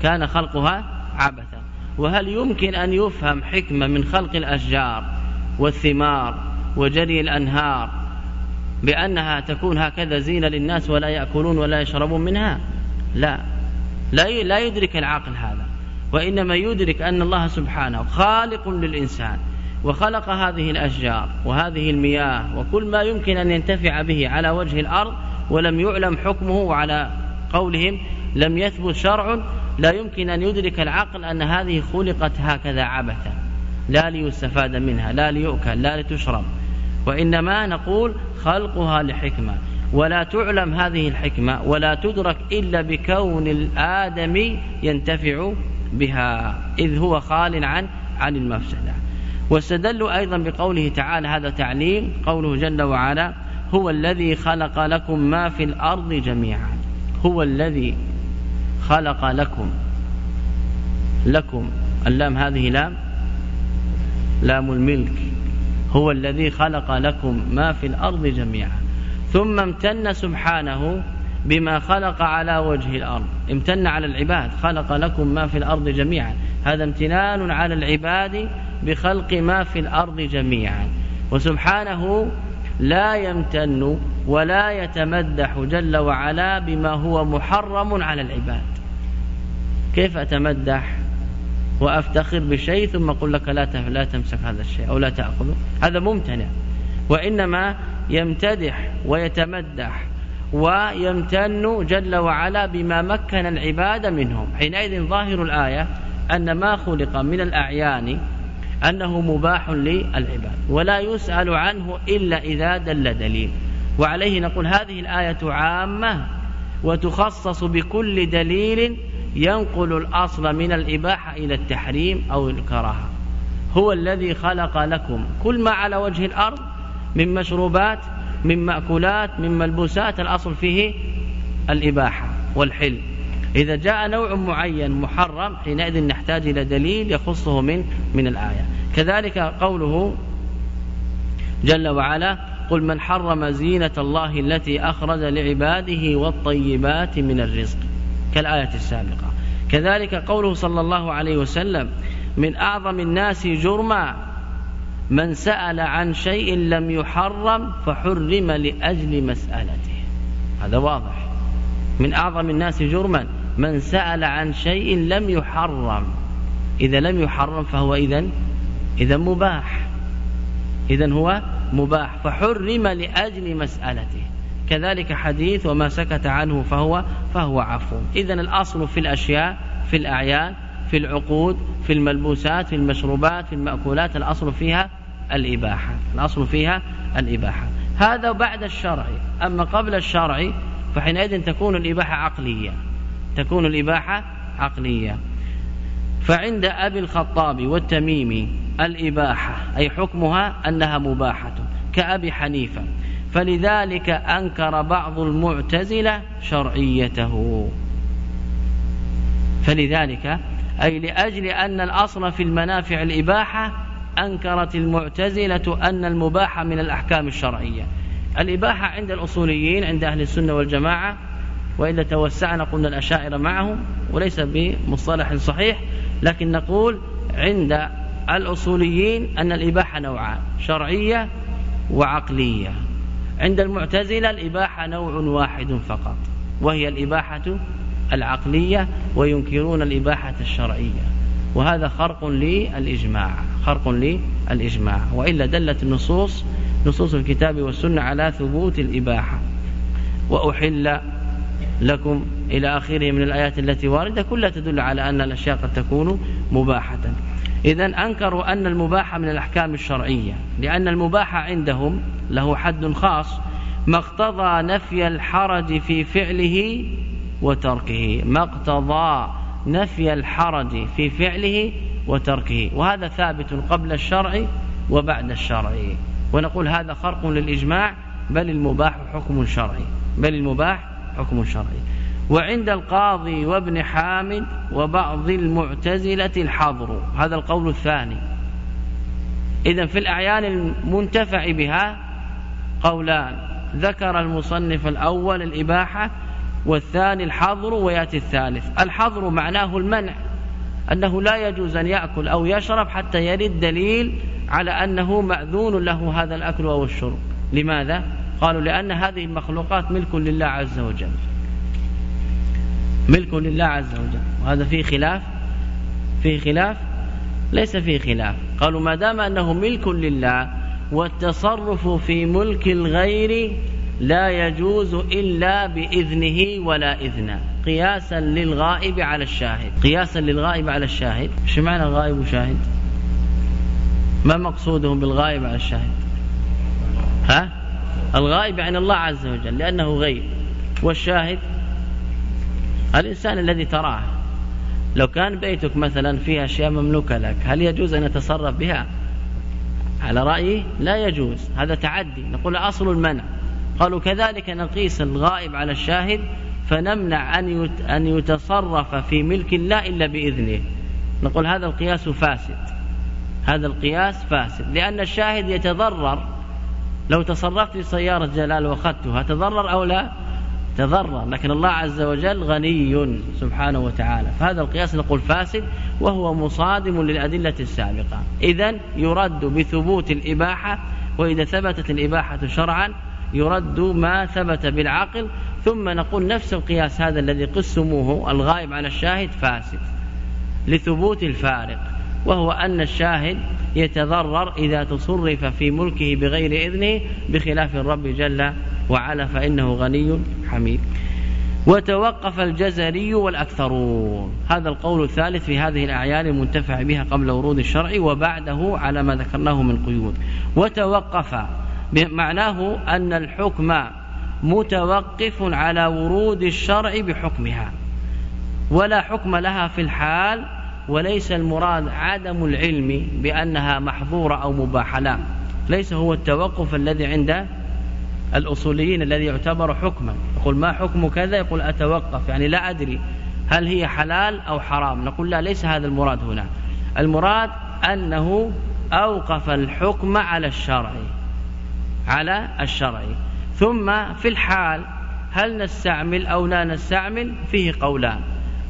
كان خلقها عبثا. وهل يمكن أن يفهم حكمة من خلق الأشجار والثمار وجري الأنهار بأنها تكون هكذا زينة للناس ولا يأكلون ولا يشربون منها؟ لا. لا يدرك العقل هذا. وإنما يدرك أن الله سبحانه خالق للإنسان. وخلق هذه الأشجار وهذه المياه وكل ما يمكن أن ينتفع به على وجه الأرض ولم يعلم حكمه وعلى قولهم لم يثبت شرع لا يمكن أن يدرك العقل أن هذه خلقت هكذا عبثا لا ليستفاد منها لا ليؤكل لا لتشرب. وإنما نقول خلقها لحكمة. ولا تعلم هذه الحكمة ولا تدرك إلا بكون الآدمي ينتفع بها. إذ هو خال عن عن المفسدة. واستدلوا أيضا بقوله تعالى هذا تعليل قوله جل وعلا هو الذي خلق لكم ما في الأرض جميعا. هو الذي خلق لكم لكم اللام هذه لام لام الملك. هو الذي خلق لكم ما في الأرض جميعا. ثم امتن سبحانه بما خلق على وجه الأرض. امتن على العباد خلق لكم ما في الأرض جميعا. هذا امتنان على العباد بخلق ما في الأرض جميعا. وسبحانه لا يمتن ولا يتمدح جل وعلا بما هو محرم على العباد. كيف أتمدح وأفتخر بشيء ثم أقول لك لا لا تمسك هذا الشيء أو لا تأخذه؟ هذا ممتنع. وإنما يمتدح ويتمدح ويمتن جل وعلا بما مكن العباد منهم. حينئذ ظاهر الآية أن ما خلق من الأعيان أنه مباح للعباد ولا يسأل عنه إلا إذا دل دليل. وعليه نقول هذه الآية عامة وتخصص بكل دليل ينقل الأصل من الإباحة إلى التحريم أو الكراهة. هو الذي خلق لكم كل ما على وجه الأرض من مشروبات من مأكولات من ملبوسات الأصل فيه الإباحة والحل. إذا جاء نوع معين محرم حينئذ نحتاج إلى دليل يخصه من من الآية. كذلك قوله جل وعلا قل من حرم زينة الله التي أخرج لعباده والطيبات من الرزق كالآية السابقة. كذلك قوله صلى الله عليه وسلم من أعظم الناس جرما من سأل عن شيء لم يحرم فحرم لأجل مسألته. هذا واضح. من أعظم الناس جرما من سأل عن شيء لم يحرم. إذا لم يحرم فهو إذا إذا مباح. إذا هو مباح. فحرم لأجل مسألته. كذلك حديث وما سكت عنه فهو فهو عفو. إذا الأصل في الأشياء في الأعيان في العقود في الملبوسات في المشروبات في المأكولات الأصل فيها الإباحة. الأصل فيها الإباحة. هذا بعد الشرع. أما قبل الشرع فحينئذ تكون الإباحة عقلية. تكون الإباحة عقلية. فعند أبي الخطاب والتميمي الإباحة أي حكمها أنها مباحة كأبي حنيفة. فلذلك أنكر بعض المعتزلة شرعيته. فلذلك أي لأجل أن الأصل في المنافع الإباحة أنكرت المعتزلة أن المباح من الأحكام الشرعية. الإباحة عند الأصوليين عند أهل السنة والجماعة وإذا توسعنا قلنا الأشاعر معهم وليس بمصطلح صحيح لكن نقول عند الأصوليين أن الإباحة نوعان شرعية وعقلية. عند المعتزلة الإباحة نوع واحد فقط وهي الإباحة العقلية وينكرون الإباحة الشرعية. وهذا خرق للإجماع خرق للإجماع. وإلا دلت النصوص نصوص الكتاب والسنة على ثبوت الإباحة. وأحل لكم إلى آخره من الآيات التي واردة. كلها تدل على أن الأشياء قد تكون مباحة. إذا أنكروا أن المباح من الأحكام الشرعية لأن المباح عندهم له حد خاص ما اقتضى نفي الحرج في فعله وتركه ما اقتضى نفي الحرج في فعله وتركه وهذا ثابت قبل الشرع وبعد الشرع. ونقول هذا خرق للإجماع بل المباح حكم شرعي بل المباح حكم شرعي. وعند القاضي وابن حامد وبعض المعتزلة الحظر. هذا القول الثاني. إذا في الأعيان المنتفع بها قولان ذكر المصنف الأول الإباحة والثاني الحظر ويأتي الثالث. الحظر معناه المنع أنه لا يجوز أن يأكل أو يشرب حتى يرد دليل على أنه مأذون له هذا الأكل أو الشرب. لماذا؟ قالوا لأن هذه المخلوقات ملك لله عز وجل. ملك لله عز وجل. وهذا فيه خلاف. فيه خلاف؟ ليس فيه خلاف. قالوا ما دام أنه ملك لله والتصرف في ملك الغير لا يجوز إلا بإذنه ولا إذن قياسا للغائب على الشاهد. قياسا للغائب على الشاهد. إيش معنى غائب وشاهد؟ ما مقصودهم بالغائب على الشاهد؟ ها؟ الغائب عن الله عز وجل لأنه غيب. والشاهد؟ الإنسان الذي تراه لو كان بيتك مثلا فيه أشياء مملوكة لك هل يجوز أن يتصرف بها؟ على رأيي لا يجوز هذا تعدي. نقول أصل المنع. قالوا كذلك نقيس الغائب على الشاهد فنمنع أن يتصرف في ملك الله إلا بإذنه. نقول هذا القياس فاسد. هذا القياس فاسد. لأن الشاهد يتضرر. لو تصرفت في سيارة جلال وأخذتها تضرر أو لا؟ تضرر لكن الله عز وجل غني سبحانه وتعالى. فهذا القياس نقول فاسد وهو مصادم للأدلة السابقة. إذا يرد بثبوت الإباحة وإذا ثبتت الإباحة شرعا يرد ما ثبت بالعقل. ثم نقول نفس القياس هذا الذي قسموه الغائب على الشاهد فاسد لثبوت الفارق. وهو أن الشاهد يتضرر إذا تصرف في ملكه بغير إذنه بخلاف الرب جل وعلا فإنه غني حميد. وتوقف الجزري والأكثرون. هذا القول الثالث في هذه الأعيان المنتفع بها قبل ورود الشرع وبعده على ما ذكرناه من قيود. وتوقف معناه أن الحكم متوقف على ورود الشرع بحكمها ولا حكم لها في الحال وليس المراد عدم العلم بأنها محظورة أو مباحة لا. ليس هو التوقف الذي عند الأصوليين الذي يعتبر حكما. يقول ما حكم كذا؟ يقول أتوقف. يعني لا أدري هل هي حلال أو حرام. نقول لا ليس هذا المراد هنا. المراد أنه أوقف الحكم على الشرع على الشرع. ثم في الحال هل نستعمل أو لا نستعمل فيه قولان.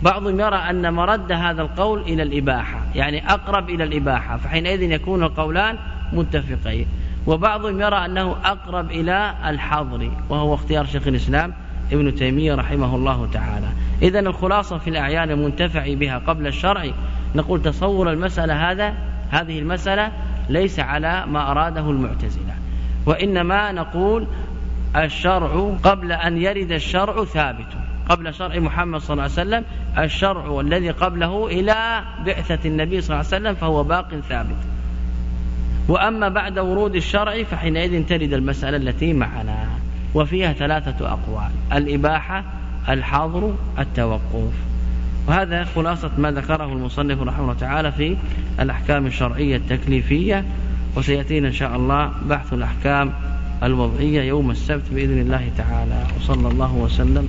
بعضهم يرى أن مرد هذا القول إلى الإباحة يعني أقرب إلى الإباحة فحينئذ يكون القولان متفقين. وبعضهم يرى أنه أقرب إلى الحظر وهو اختيار شيخ الإسلام ابن تيمية رحمه الله تعالى. إذا الخلاصة في الأعيان المنتفع بها قبل الشرع نقول تصور المسألة هذا هذه المسألة ليس على ما أراده المعتزلة. وإنما نقول الشرع قبل أن يرد الشرع ثابت. قبل شرع محمد صلى الله عليه وسلم الشرع الذي قبله إلى بعثة النبي صلى الله عليه وسلم فهو باق ثابت. وأما بعد ورود الشرع فحينئذ ترد المسألة التي معنا وفيها ثلاثة أقوال الإباحة الحظر التوقف. وهذا خلاصة ما ذكره المصنف رحمه الله تعالى في الأحكام الشرعية التكليفية وسيأتينا إن شاء الله بحث الأحكام الوضعية يوم السبت بإذن الله تعالى. وصلى الله وسلم